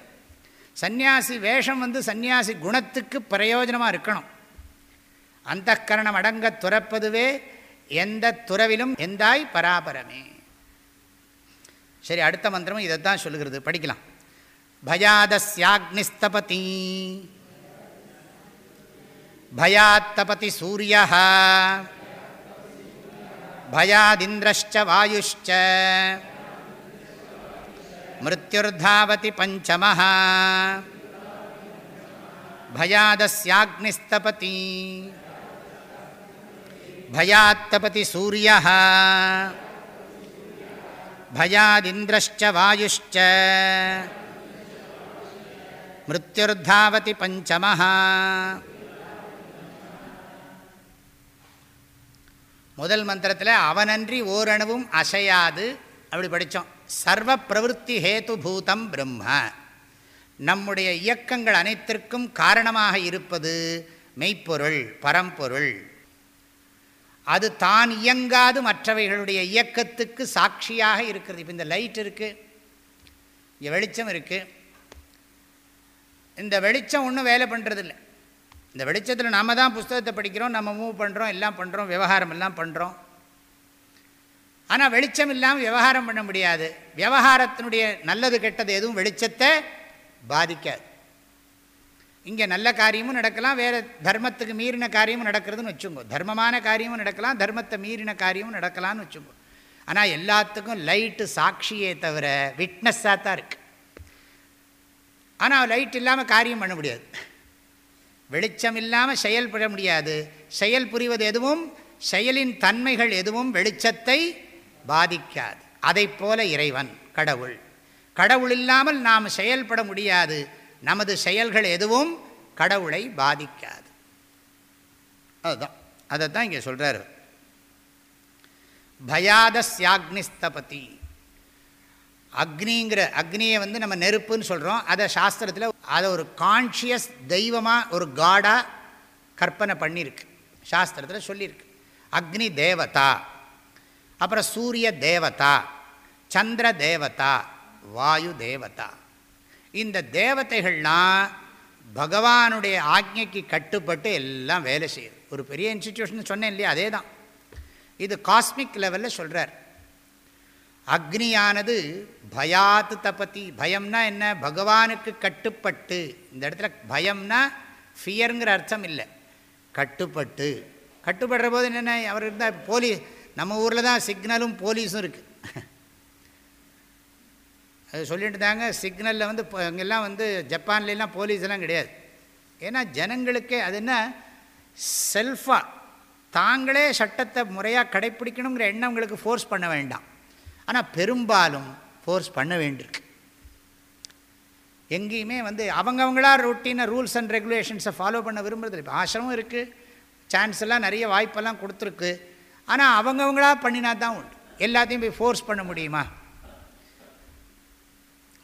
சந்நியாசி வேஷம் வந்து சந்நியாசி குணத்துக்கு பிரயோஜனமாக இருக்கணும். அந்த கரணம் அடங்க துறப்பதுவே எந்த துறவிலும் எந்தாய் பராபரமே. சரி அடுத்த மந்திரமும் இதைத்தான் சொல்லுகிறது. படிக்கலாம். பயாதஸ்யாக்னிஸ்தபதி. பயாத்தபதி சூரியா. பயாதிந்திரஷ்ட வாயுஷ்ச. மிருத்யுர்தாவதி பஞ்சமஹா பயாதஸ்யாக்னிஸ்தபதி பயாத்தபதி சூரிய பயாதிந்திரஷ்ட வாயுஷ்ச மிருத்யுர்தாவதி பஞ்சம முதல் மந்திரத்தில் அவனன்றி ஓரணுவும் அசையாது. அப்படி படித்தோம் சர்வ பிரவருத்தி ஹேதுபூதம் பிரம்ம. நம்முடைய இயக்கங்கள் அனைத்திற்கும் காரணமாக இருப்பது மெய்ப்பொருள் பரம்பொருள். அது தான் இயங்காது மற்றவைகளுடைய இயக்கத்துக்கு சாட்சியாக இருக்கிறது. இப்போ இந்த லைட் இருக்குது இங்கே வெளிச்சம் இருக்குது இந்த வெளிச்சம் ஒன்றும் வேலை பண்ணுறதில்ல இந்த வெளிச்சத்தில் நாம் தான் புஸ்தகத்தை படிக்கிறோம் நம்ம மூவ் பண்ணுறோம் எல்லாம் பண்ணுறோம் விவகாரம் எல்லாம் பண்ணுறோம் ஆனால் வெளிச்சம் இல்லாமல் விவகாரம் பண்ண முடியாது. விவகாரத்தினுடைய நல்லது கெட்டது எதுவும் வெளிச்சத்தை பாதிக்காது. இங்கே நல்ல காரியமும் நடக்கலாம் வேறு தர்மத்துக்கு மீறின காரியமும் நடக்கிறதுன்னு வச்சுங்கோ தர்மமான காரியமும் நடக்கலாம் தர்மத்தை மீறின காரியமும் நடக்கலாம்னு வச்சுங்கோ ஆனால் எல்லாத்துக்கும் லைட்டு சாட்சியே தவிர விட்னஸாக தான் இருக்குது ஆனால் லைட் இல்லாமல் காரியம் பண்ண முடியாது. வெளிச்சம் இல்லாமல் செயல்பட முடியாது. செயல் புரிவது எதுவும் செயலின் தன்மைகள் எதுவும் வெளிச்சத்தை பாதிக்காது. அதை போல இறைவன் கடவுள். கடவுள் இல்லாமல் நாம் செயல்பட முடியாது. நமது செயல்கள் எதுவும் கடவுளை பாதிக்காது. அதுதான். அதை தான் இங்கே சொல்கிறார் பயாதஸ்யாக்னிஸ்தபதி. அக்னிங்கிற அக்னியை வந்து நம்ம நெருப்புன்னு சொல்கிறோம் அதை சாஸ்திரத்தில் அதை ஒரு கான்ஷியஸ் தெய்வமாக ஒரு காடாக கற்பனை பண்ணியிருக்கு. சாஸ்திரத்தில் சொல்லியிருக்கு. அக்னி தேவதா. அப்புறம் சூரிய தேவதா சந்திர தேவதா வாயு தேவதா. இந்த தேவதைகள்லாம் பகவானுடைய ஆக்ஞைக்கு கட்டுப்பட்டு எல்லாம் வேலை செய்யுது. ஒரு பெரிய இன்ஸ்டிடியூஷன் சொன்னேன் இல்லையா? அதே தான் இது காஸ்மிக் லெவலில் சொல்கிறார் அக்னியானது பயாத்து தபதி பயம்னா என்ன? பகவானுக்கு கட்டுப்பட்டு. இந்த இடத்துல பயம்னா ஃபியருங்கிற அர்த்தம் இல்லை. கட்டுப்பட்டு. கட்டுப்படுற போது என்னென்ன? அவர் இருந்தால் போலீஸ் நம்ம ஊரில் தான் சிக்னலும் போலீஸும் இருக்குது அது சொல்லிட்டு தாங்க சிக்னலில் வந்து அங்கெல்லாம் வந்து ஜப்பான்லாம் போலீஸ் எல்லாம் கிடையாது. ஏன்னா ஜனங்களுக்கே அது என்ன? செல்ஃபாக தாங்களே சட்டத்தை முறையாக கடைப்பிடிக்கணுங்கிற எண்ணம் உங்களுக்கு ஃபோர்ஸ் பண்ண வேண்டாம். ஆனால் பெரும்பாலும் ஃபோர்ஸ் பண்ண வேண்டியிருக்கு. எங்கேயுமே வந்து அவங்கவுங்களா ரொட்டீனை ரூல்ஸ் அண்ட் ரெகுலேஷன்ஸை ஃபாலோ பண்ண விரும்புறது இப்போ ஆசிரமும் இருக்குது சான்ஸ் எல்லாம் நிறைய வாய்ப்பெல்லாம் கொடுத்துருக்கு. ஆனால் அவங்கவுங்களாக பண்ணினா தான் உண்டு. எல்லாத்தையும் போய் ஃபோர்ஸ் பண்ண முடியுமா?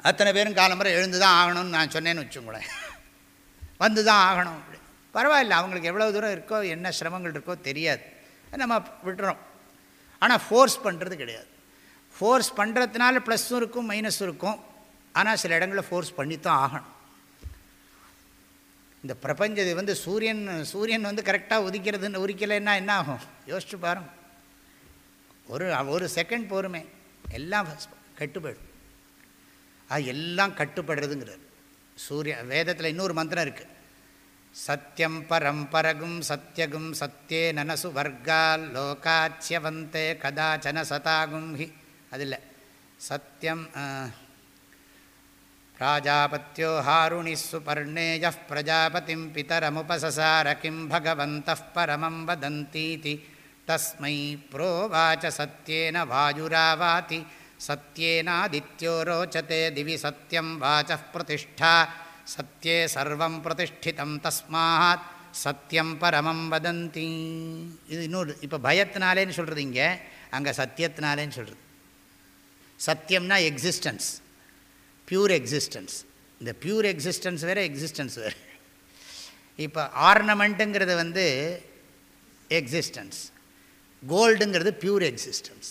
அத்தனை பேரும் காலம்புரை எழுந்து தான் ஆகணும்னு நான் சொன்னேன்னு வச்சுங்களேன் வந்து தான் ஆகணும் பரவாயில்ல அவங்களுக்கு எவ்வளோ தூரம் இருக்கோ என்ன சிரமங்கள் இருக்கோ தெரியாது. நம்ம விட்டுறோம். ஆனால் ஃபோர்ஸ் பண்ணுறது கிடையாது. ஃபோர்ஸ் பண்ணுறதுனால ப்ளஸ்ஸும் இருக்கும் மைனஸும் இருக்கும். ஆனால் சில இடங்களில் ஃபோர்ஸ் பண்ணித்தான் ஆகணும். இந்த பிரபஞ்ச வந்து சூரியன் சூரியன் வந்து கரெக்டாக உதிக்கிறதுன்னு உரிக்கலைன்னா என்ன ஆகும் யோசிச்சு பாருங்க. ஒரு ஒரு செகண்ட் போருமே. எல்லாம் கட்டுப்படும் அது எல்லாம் கட்டுப்படுறதுங்கிறார். சூரிய வேதத்தில் இன்னொரு மந்திரம் இருக்குது சத்தியம் பரம் பரகும் சத்தியகும் சத்தியே நனசு வர்க்கால் லோகாச்சியவந்தே கதாச்சன சதாகும் ஹி. அதில் சத்தியம் प्राजापत्यो हारुणिः सुपर्णेयः प्रजापतिं पितरमुपससार किं भगवन्तः परमं वदन्तीति तस्मै प्रोवाच सत्येन वायुरावाति सत्येनादित्यो रोचते दिवि सत्यं वाचः प्रतिष्ठा सत्ये सर्वं प्रतिष्ठितं तस्मात् சத்தியம் பரமம் வதந்தி இது இன்னொரு இப்போ பயத்தினாலேன்னு சொல்கிறது இங்கே அங்கே சத்தியத்தினாலேன்னு சொல்கிறது சத்தியம்னா எக்ஸிஸ்டன்ஸ் பியூர் எக்ஸிஸ்டன்ஸ் இந்த பியூர் எக்ஸிஸ்டன்ஸ் வேறு எக்ஸிஸ்டன்ஸ் வேறு. இப்போ ஆர்னமெண்ட்டுங்கிறது வந்து எக்ஸிஸ்டன்ஸ் கோல்டுங்கிறது பியூர் எக்ஸிஸ்டன்ஸ்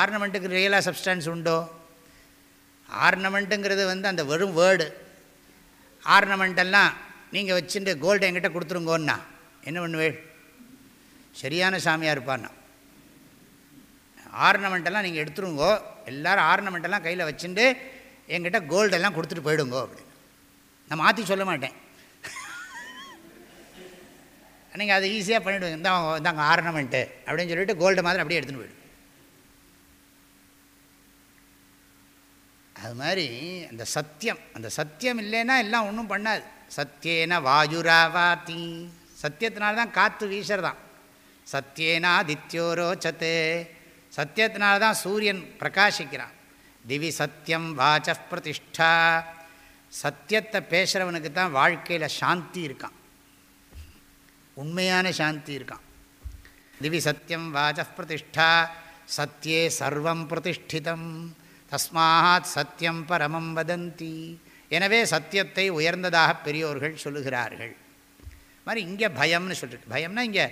ஆர்னமெண்ட்டுக்கு ரியலாக சப்ஸ்டன்ஸ் உண்டோ? ஆர்னமெண்ட்டுங்கிறது வந்து அந்த வெறும் வேர்டு ஆர்னமெண்டெல்லாம் நீங்கள் வச்சுட்டு கோல்டு என்கிட்ட கொடுத்துருங்கோன்னா என்ன பண்ணுவேள் சரியான சாமியாக இருப்பான்னா. ஆர்னமெண்ட்டெல்லாம் நீங்கள் எடுத்துருங்கோ. எல்லோரும் ஆர்னமெண்ட்டெல்லாம் கையில் வச்சுட்டு என்கிட்ட கோல்டெல்லாம் கொடுத்துட்டு போயிடுங்கோ அப்படின்னு. நான் மாற்றி சொல்ல மாட்டேன். நீங்கள் அதை ஈஸியாக பண்ணிவிடுங்க இந்தாங்க இந்தாங்க ஆர்னமெண்ட்டு அப்படின்னு சொல்லிட்டு கோல்டு மாதிரி அப்படியே எடுத்துகிட்டு போயிடும் அது மாதிரி அந்த சத்தியம் அந்த சத்தியம் இல்லைன்னா எல்லாம் ஒன்றும் பண்ணாது. சத்தியேன வாயுராவாதி. சத்தியத்தினால தான் காற்று வீசுறதான் சத்தியேனா தித்யோரோச்சத்தே சத்தியத்தினால தான் சூரியன் பிரகாசிக்கிறான். திவி சத்தியம் வாச்ச பிரதிஷ்டா. சத்தியத்தை பேசுகிறவனுக்கு தான் வாழ்க்கையில் சாந்தி இருக்கான். உண்மையான சாந்தி இருக்கான். திவி சத்தியம் வாச்ச பிரதிஷ்டா. சத்தியே சர்வம் பிரதிஷ்டிதம். தஸ்மாத் சத்தியம் பரமம் வதந்தி. எனவே சத்தியத்தை உயர்ந்ததாக பெரியோர்கள் சொல்லுகிறார்கள். மாதிரி இங்கே பயம்னு சொல்லிருக்கு. பயம்னா இங்கே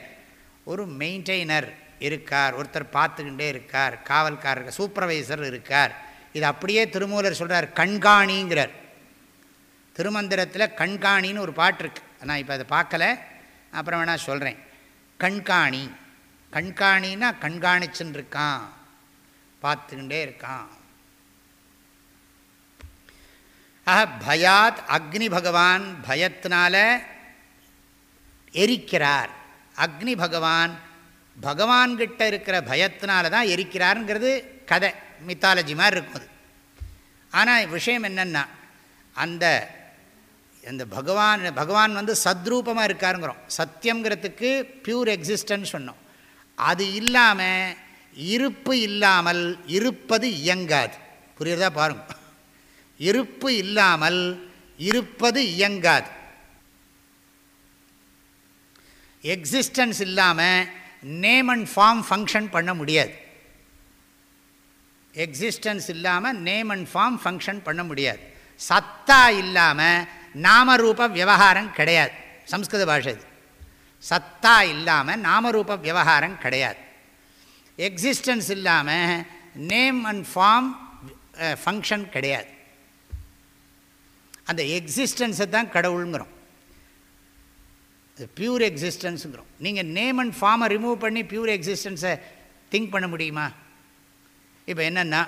ஒரு மெயின்டைனர் இருக்கார் ஒருத்தர் பார்த்துக்கிட்டே இருக்கார் காவல்காரர் சூப்பர்வைசர் இருக்கார். இது அப்படியே திருமூலர் சொல்கிறார் கண்காணிங்கிறார். திருமந்திரத்தில் கண்காணின்னு ஒரு பாட்டு இருக்குது நான் இப்போ அதை பார்க்கல. அப்புறம் வேணால் சொல்கிறேன் கண்காணி. கண்காணின்னா கண்காணிச்சுன்னு இருக்கான் பார்த்துக்கிட்டே இருக்கான். ஆக பயாத் அக்னி பகவான் பயத்தினால எரிக்கிறார். அக்னி பகவான் பகவான்கிட்ட இருக்கிற பயத்தினால தான் எரிக்கிறாருங்கிறது கதை. மித்தாலஜி மாதிரி இருக்கும் அது. ஆனால் விஷயம் என்னென்னா அந்த அந்த பகவான் பகவான் வந்து சத்ரூபமாக இருக்காருங்கிறோம். சத்தியங்கிறதுக்கு பியூர் எக்ஸிஸ்டன்ஸ் சொன்னோம். அது இல்லாமல் இருப்பு இல்லாமல் இருப்பது இயங்காது. புரியுறதா பாருங்க. இருப்பு இல்லாமல் இருப்பது இயங்காது. எக்ஸிஸ்டன்ஸ் இல்லாமல் நேம் அண்ட் ஃபார்ம் ஃபங்க்ஷன் பண்ண முடியாது. எக்ஸிஸ்டன்ஸ் இல்லாமல் நேம் அண்ட் ஃபார்ம் ஃபங்க்ஷன் பண்ண முடியாது. சத்தா இல்லாமல் நாமரூப விவகாரம் கிடையாது. சம்ஸ்கிருத பாஷை இது. சத்தா இல்லாமல் நாமரூப விவகாரம் கிடையாது. எக்ஸிஸ்டன்ஸ் இல்லாமல் நேம் அண்ட் ஃபார்ம் ஃபங்க்ஷன் கிடையாது. அந்த எக்ஸிஸ்டன்ஸை தான் கடவுளுங்கிறோம். பியூர் எக்ஸிஸ்டன்ஸுங்கிறோம் நீங்கள் நேம் அண்ட் ஃபார்மை ரிமூவ் பண்ணி பியூர் எக்ஸிஸ்டன்ஸை திங்க் பண்ண முடியுமா? இப்போ என்னென்னா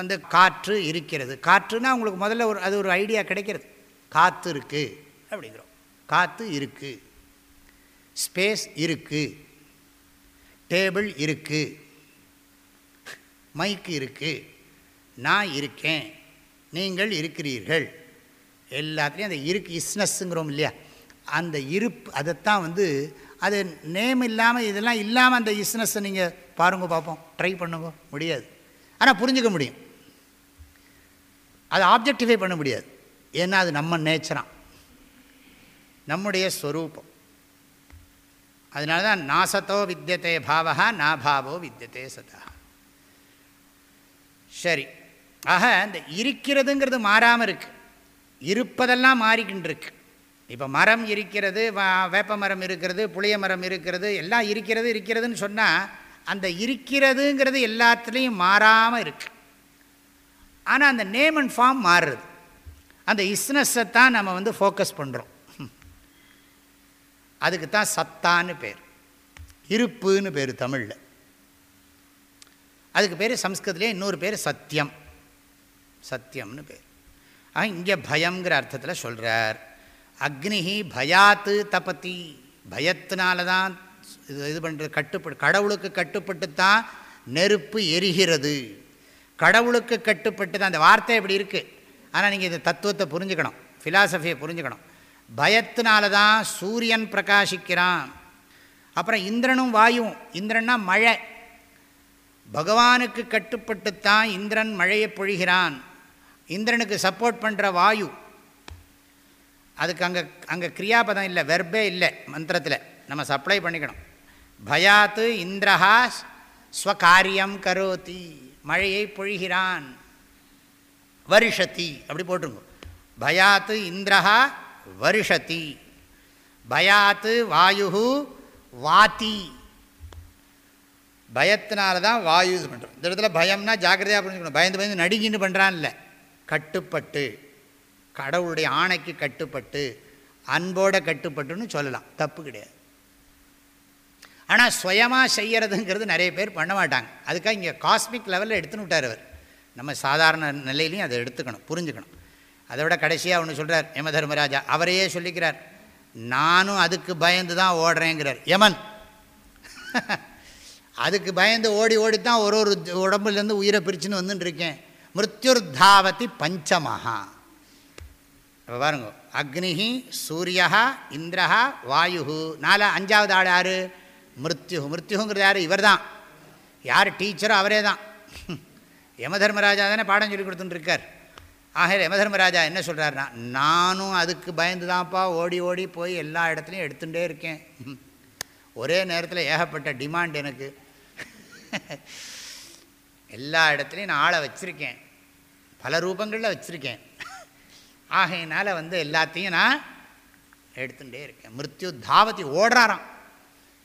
வந்து காற்று இருக்கிறது. காற்றுனா உங்களுக்கு முதல்ல ஒரு அது ஒரு ஐடியா கிடைக்கிறது. காற்று இருக்குது அப்படிங்கிறோம். காற்று இருக்குது ஸ்பேஸ் இருக்குது டேபிள் இருக்குது மைக்கு இருக்குது நான் இருக்கேன். நீங்கள் இருக்கிறீர்கள். எல்லாத்துலேயும் அந்த இருக்கு இஸ்னஸ்ஸுங்கிறோம் இல்லையா? அந்த இருப்பு அதைத்தான் வந்து அது நேம் இல்லாமல் இதெல்லாம் இல்லாமல் அந்த இஸ்னஸ்ஸை நீங்கள் பாருங்க பார்ப்போம். ட்ரை பண்ணுங்க. முடியாது. ஆனால் புரிஞ்சுக்க முடியும். அதை ஆப்ஜெக்டிஃபை பண்ண முடியாது. ஏன்னா அது நம்ம நேச்சரான் நம்முடைய ஸ்வரூபம் அதனால தான் நாசத்தோ வித்தியத்தே பாவகா நாபாவோ வித்தியத்தே சதா சரி. ஆக இந்த இருக்கிறதுங்கிறது மாறாமல் இருக்குது இருப்பதெல்லாம் மாறிக்கின்றிருக்கு இப்போ மரம் இருக்கிறது வேப்ப மரம் இருக்கிறது புளிய மரம் இருக்கிறது எல்லாம் இருக்கிறது இருக்கிறதுன்னு சொன்னால் அந்த இருக்கிறதுங்கிறது எல்லாத்துலேயும் மாறாமல் இருக்குது ஆனால் அந்த நேம் அண்ட் ஃபார்ம் மாறுறது. அந்த இஸ்னஸை தான் நம்ம வந்து ஃபோக்கஸ் பண்ணுறோம் அதுக்கு தான் சத்தான்னு பேர். இருப்புன்னு பேர் தமிழில். அதுக்கு பேர் சம்ஸ்கிருதத்துலேயே இன்னொரு பேர் சத்தியம். சத்தியம்னு பேர். ஆ இங்கே பயங்கிற அர்த்தத்தில் சொல்கிறார் அக்னிஹி பயாத்து தபதி. பயத்தினால தான் இது இது பண்ணுறது கட்டுப்பட்டு கடவுளுக்கு கட்டுப்பட்டு தான் நெருப்பு எரிகிறது. கடவுளுக்கு கட்டுப்பட்டு தான் அந்த வார்த்தை இப்படி இருக்குது ஆனால் நீங்கள் இந்த தத்துவத்தை புரிஞ்சுக்கணும் ஃபிலாசபியை புரிஞ்சுக்கணும். பயத்தினால தான் சூரியன் பிரகாசிக்கிறான். அப்புறம் இந்திரனும் வாயுவும் இந்திரன்னா மழை. பகவானுக்கு கட்டுப்பட்டுத்தான் இந்திரன் மழையை பொழிகிறான். இந்திரனுக்கு சப்போர்ட் பண்ணுற வாயு. அதுக்கு அங்கே அங்கே கிரியாபதம் இல்லை வெர்பே இல்லை மந்திரத்தில். நம்ம சப்ளை பண்ணிக்கணும். பயாத்து இந்திரஹா ஸ்வகாரியம் கரோதி மழையை பொழிகிறான். வருஷத்தி அப்படி போட்டிருக்கும் பயாத்து இந்திரஹா வருஷத்தி. பயாத்து வாயு வாத்தி. பயத்தினால தான் வாயு இது பண்ணுறோம் இந்த இடத்துல பயம்னா ஜாக்கிரதையாக புரிஞ்சுக்கணும். பயந்து பயந்து நடுங்கின்னு பண்ணுறான் இல்லை கட்டுப்பட்டு. கடவுளுடைய ஆணைக்கு கட்டுப்பட்டு அன்போட கட்டுப்பட்டுன்னு சொல்லலாம். தப்பு கிடையாது. ஆனால் சுயமாக செய்கிறதுங்கிறது நிறைய பேர் பண்ண மாட்டாங்க. அதுக்காக இங்கே காஸ்மிக் லெவலில் எடுத்துன்னு விட்டார் அவர். நம்ம சாதாரண நிலையிலையும் அதை எடுத்துக்கணும் புரிஞ்சுக்கணும். அதை விட கடைசியாக ஒன்று சொல்கிறார் யம தர்மராஜா அவரையே சொல்லிக்கிறார் நானும் அதுக்கு பயந்து தான் ஓடுறேங்கிறார். யமன்! அதுக்கு பயந்து ஓடி ஓடித்தான் ஒரு ஒரு உடம்புலேருந்து உயிரை பிரிச்சுன்னு வந்துட்டு இருக்கேன். மிருத்யுர்தாவதி பஞ்சமஹா. இப்போ பாருங்க அக்னிஹி சூரியா இந்திரா வாயு நாலா அஞ்சாவது ஆள் யார்? மிருத்யு மிருத்யுங்கிறது யார்? இவர் தான் யார்? டீச்சரோ அவரே தான் யமதர்மராஜா தானே பாடம் சொல்லி கொடுத்துட்டுருக்கார். ஆக யமதர்மராஜா என்ன சொல்கிறாருன்னா நானும் அதுக்கு பயந்து தான்ப்பா ஓடி ஓடி போய் எல்லா இடத்துலையும் எடுத்துகிட்டே இருக்கேன். ஒரே நேரத்தில் ஏகப்பட்ட டிமாண்ட் எனக்கு. எல்லா இடத்துலையும் நான் ஆளை வச்சுருக்கேன். பல ரூபங்களில் வச்சுருக்கேன். ஆகையினால் வந்து எல்லாத்தையும் நான் எடுத்துகிட்டே இருக்கேன். மிருத்யு தாவதி ஓடுறாராம்.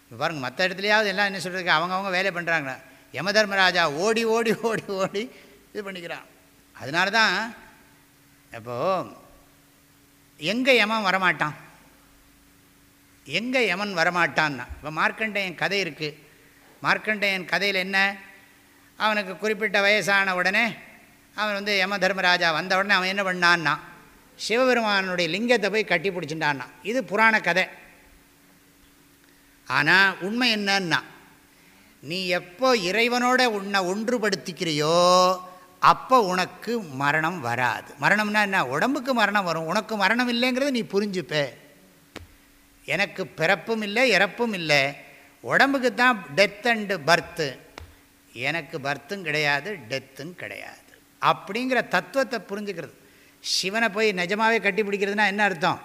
இப்போ பாருங்கள் மற்ற இடத்துலையாவது எல்லாம் என்ன சொல்கிறதுக்கு அவங்கவுங்க வேலை பண்ணுறாங்க யமதர்மராஜா ஓடி ஓடி ஓடி ஓடி இது பண்ணிக்கிறான். அதனால தான் இப்போது எங்கே யமன் வரமாட்டான்? எங்கே யமன் வரமாட்டான்னா? இப்போ மார்க்கண்டேயன் கதை இருக்குது மார்க்கண்டையன் கதையில் என்ன? அவனுக்கு குறிப்பிட்ட வயசான உடனே அவன் வந்து யம தர்மராஜா வந்த உடனே அவன் என்ன பண்ணான்னா சிவபெருமானுடைய லிங்கத்தை போய் கட்டி பிடிச்சிட்டான்னா. இது புராண கதை. ஆனால் உண்மை என்னன்னா நீ எப்போ இறைவனோட உன்னை ஒன்றுபடுத்திக்கிறியோ அப்போ உனக்கு மரணம் வராது. மரணம்னா என்ன? உடம்புக்கு மரணம் வரும். உனக்கு மரணம் இல்லைங்கிறது நீ புரிஞ்சுப்ப. எனக்கு பிறப்பும் இல்லை இறப்பும் இல்லை. உடம்புக்கு தான் டெத் அண்டு பர்த்து எனக்கு பர்த்தும் கிடையாது டெத்தும் கிடையாது. அப்படிங்கிற தத்துவத்தை புரிஞ்சுக்கிறது. சிவனை போய் நிஜமாகவே கட்டி பிடிக்கிறதுனா என்ன அர்த்தம்?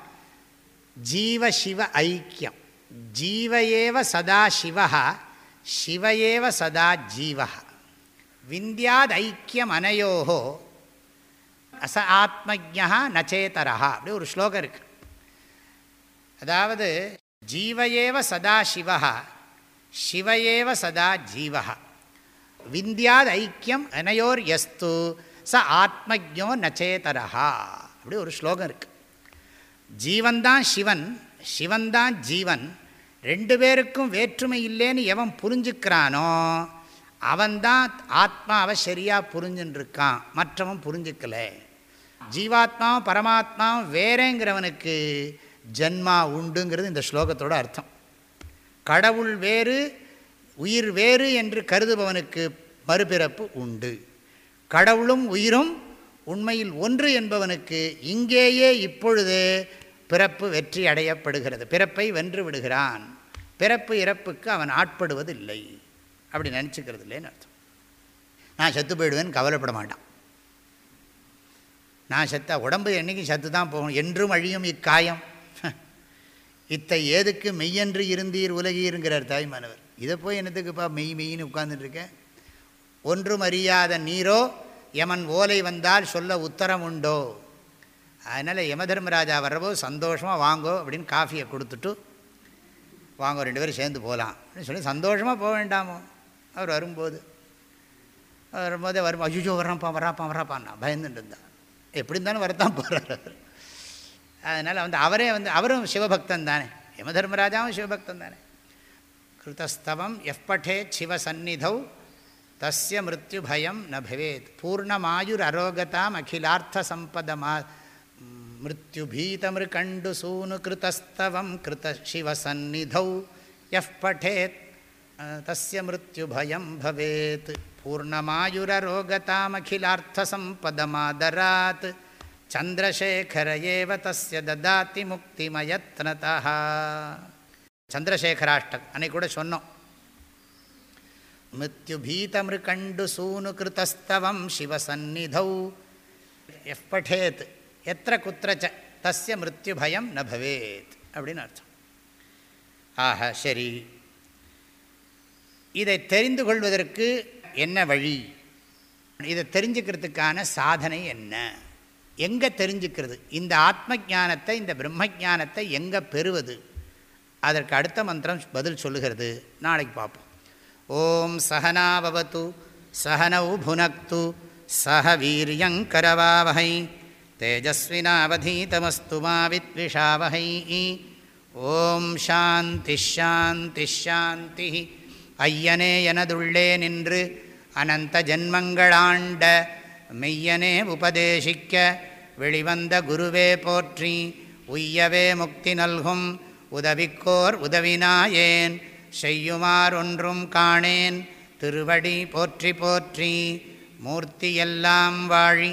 ஜீவ சிவ ஐக்கியம். ஜீவையேவ சதா சிவா சிவையேவ சதா ஜீவா விந்தியாத் ஐக்கியம் அனையோகோ அச ஆத்மஜா நச்சேதரா அப்படி ஒரு ஸ்லோகம் இருக்கு. அதாவது ஜீவையேவ சதா சிவா சிவையேவ சதா ஜீவா விந்தியாத் ஐக்கியம் அனையோர் எஸ்து ச ஆத்மஜோ நச்சேதரா அப்படி ஒரு ஸ்லோகம் இருக்குது ஜீவன்தான் சிவன் சிவன்தான் ஜீவன் ரெண்டு பேருக்கும் வேற்றுமை இல்லைன்னு எவன் புரிஞ்சுக்கிறானோ அவன்தான் ஆத்மாவை சரியாக புரிஞ்சுட்டுருக்கான் மற்றவன் புரிஞ்சுக்கல. ஜீவாத்மாவும் பரமாத்மாவும் வேறேங்கிறவனுக்கு ஜன்மா உண்டுங்கிறது இந்த ஸ்லோகத்தோட அர்த்தம். கடவுள் வேறு உயிர் வேறு என்று கருதுபவனுக்கு மறுபிறப்பு உண்டு. கடவுளும் உயிரும் உண்மையில் ஒன்று என்பவனுக்கு இங்கேயே இப்பொழுதே பிறப்பு வெற்றி அடையப்படுகிறது பிறப்பை வென்று விடுகிறான். பிறப்பு இறப்புக்கு அவன் ஆட்படுவதில்லை. அப்படி நினச்சிக்கிறது இல்லைன்னு அர்த்தம். நான் செத்து போயிடுவேன்னு கவலைப்பட மாட்டான். நான் செத்த உடம்பு என்றைக்கும் செத்து தான் போகணும் என்றும் அழியும் இக்காயம். இத்தை ஏதுக்கு மெய்யன்று இருந்தீர் உலகீருங்கிறார் தாய்மானவர். இதை போய் என்னத்துக்குப்பா மெய் மெய்ன்னு உட்கார்ந்துட்டுருக்கேன் ஒன்றும் அறியாத நீரோ யமன் ஓலை வந்தால் சொல்ல உத்தரம் உண்டோ? அதனால் யமதர்மராஜா வர்றபோது சந்தோஷமாக வாங்கோ அப்படின்னு காஃபியை கொடுத்துட்டு வாங்க ரெண்டு பேரும் சேர்ந்து போகலாம். அப்படின்னு சொல்லி சந்தோஷமாக போக வேண்டாமோ? அவர் வரும்போது. வரும்போதே வரும் அஜுஜோ வர்றான்ப்பா வராப்பா வராப்பான்னா பயந்துட்டு இருந்தான் எப்படி இருந்தாலும் வரத்தான் போகிறார் அவர். அதனால் வந்து அவரே வந்து அவரும் சிவபக்தன் தானே. யமதர்மராஜாவும் சிவபக்தன் தானே. கிருத்தஸ்தவம் எஃப் பட்டே சிவ சந்நிதௌ தஸ்ய மிருத்யுபயம் ந பவேத். பூர்ணமாயுர் அரோகதாம் அகிலார்த்த சம்பதமா மிருத்யுபீதமிருகண்டு சூனு கிருத்தஸ்தவம் கிருத சிவசந்நிதௌ எஃப் பட்டேத் தஸ்ய மிருத்யுபயம் பவேத் பூர்ணமாயுரரோகதாமகிலார்த்தசம்பதமாதராத் சந்திரசேகர ஏவ தஸ்ய ததாத்தி முக்திமயத்னதா சந்திரசேகராஷ்டம் அன்னைக்கு கூட சொன்னோம் மிருத்யுபீதமிருகண்டு சூனு கிருத்தஸ்தவம் சிவசந்நிதௌ எஃப் பட்டேத் எத்த குத்திரச்ச தஸ்ய மிருத்யுபயம் ந பவேத் அப்படின்னு அர்த்தம். ஆஹா சரி. இதை தெரிந்து கொள்வதற்கு என்ன வழி? இதை தெரிஞ்சுக்கிறதுக்கான சாதனை என்ன? எங்கே தெரிஞ்சுக்கிறது? இந்த ஆத்ம ஜானத்தை இந்த பிரம்ம ஜானத்தை எங்கே பெறுவது? அதற்கு அடுத்த மந்திரம் பதில் சொல்லுகிறது. நாளைக்கு பார்ப்போம். ஓம் சகனாபவத்து சகனௌ புனக்து சக வீரியங்கரவாவகை தேஜஸ்வினாவதீதமஸ்து மா வித்விஷாவகை ஓம் சாந்தி ஷாந்தி ஐயனே எனதுள்ளே நின்று அனந்த ஜன்மங்களாண்ட மெய்யனே உபதேசிக்க வெளிவந்த குருவே போற்றி। உய்யவே முக்தி நல்கும்। உதவிக்கோர் உதவினாயேன்। செய்யுமாறொன்றும் காணேன்। திருவடி போற்றி போற்றி। மூர்த்தியெல்லாம் வாழி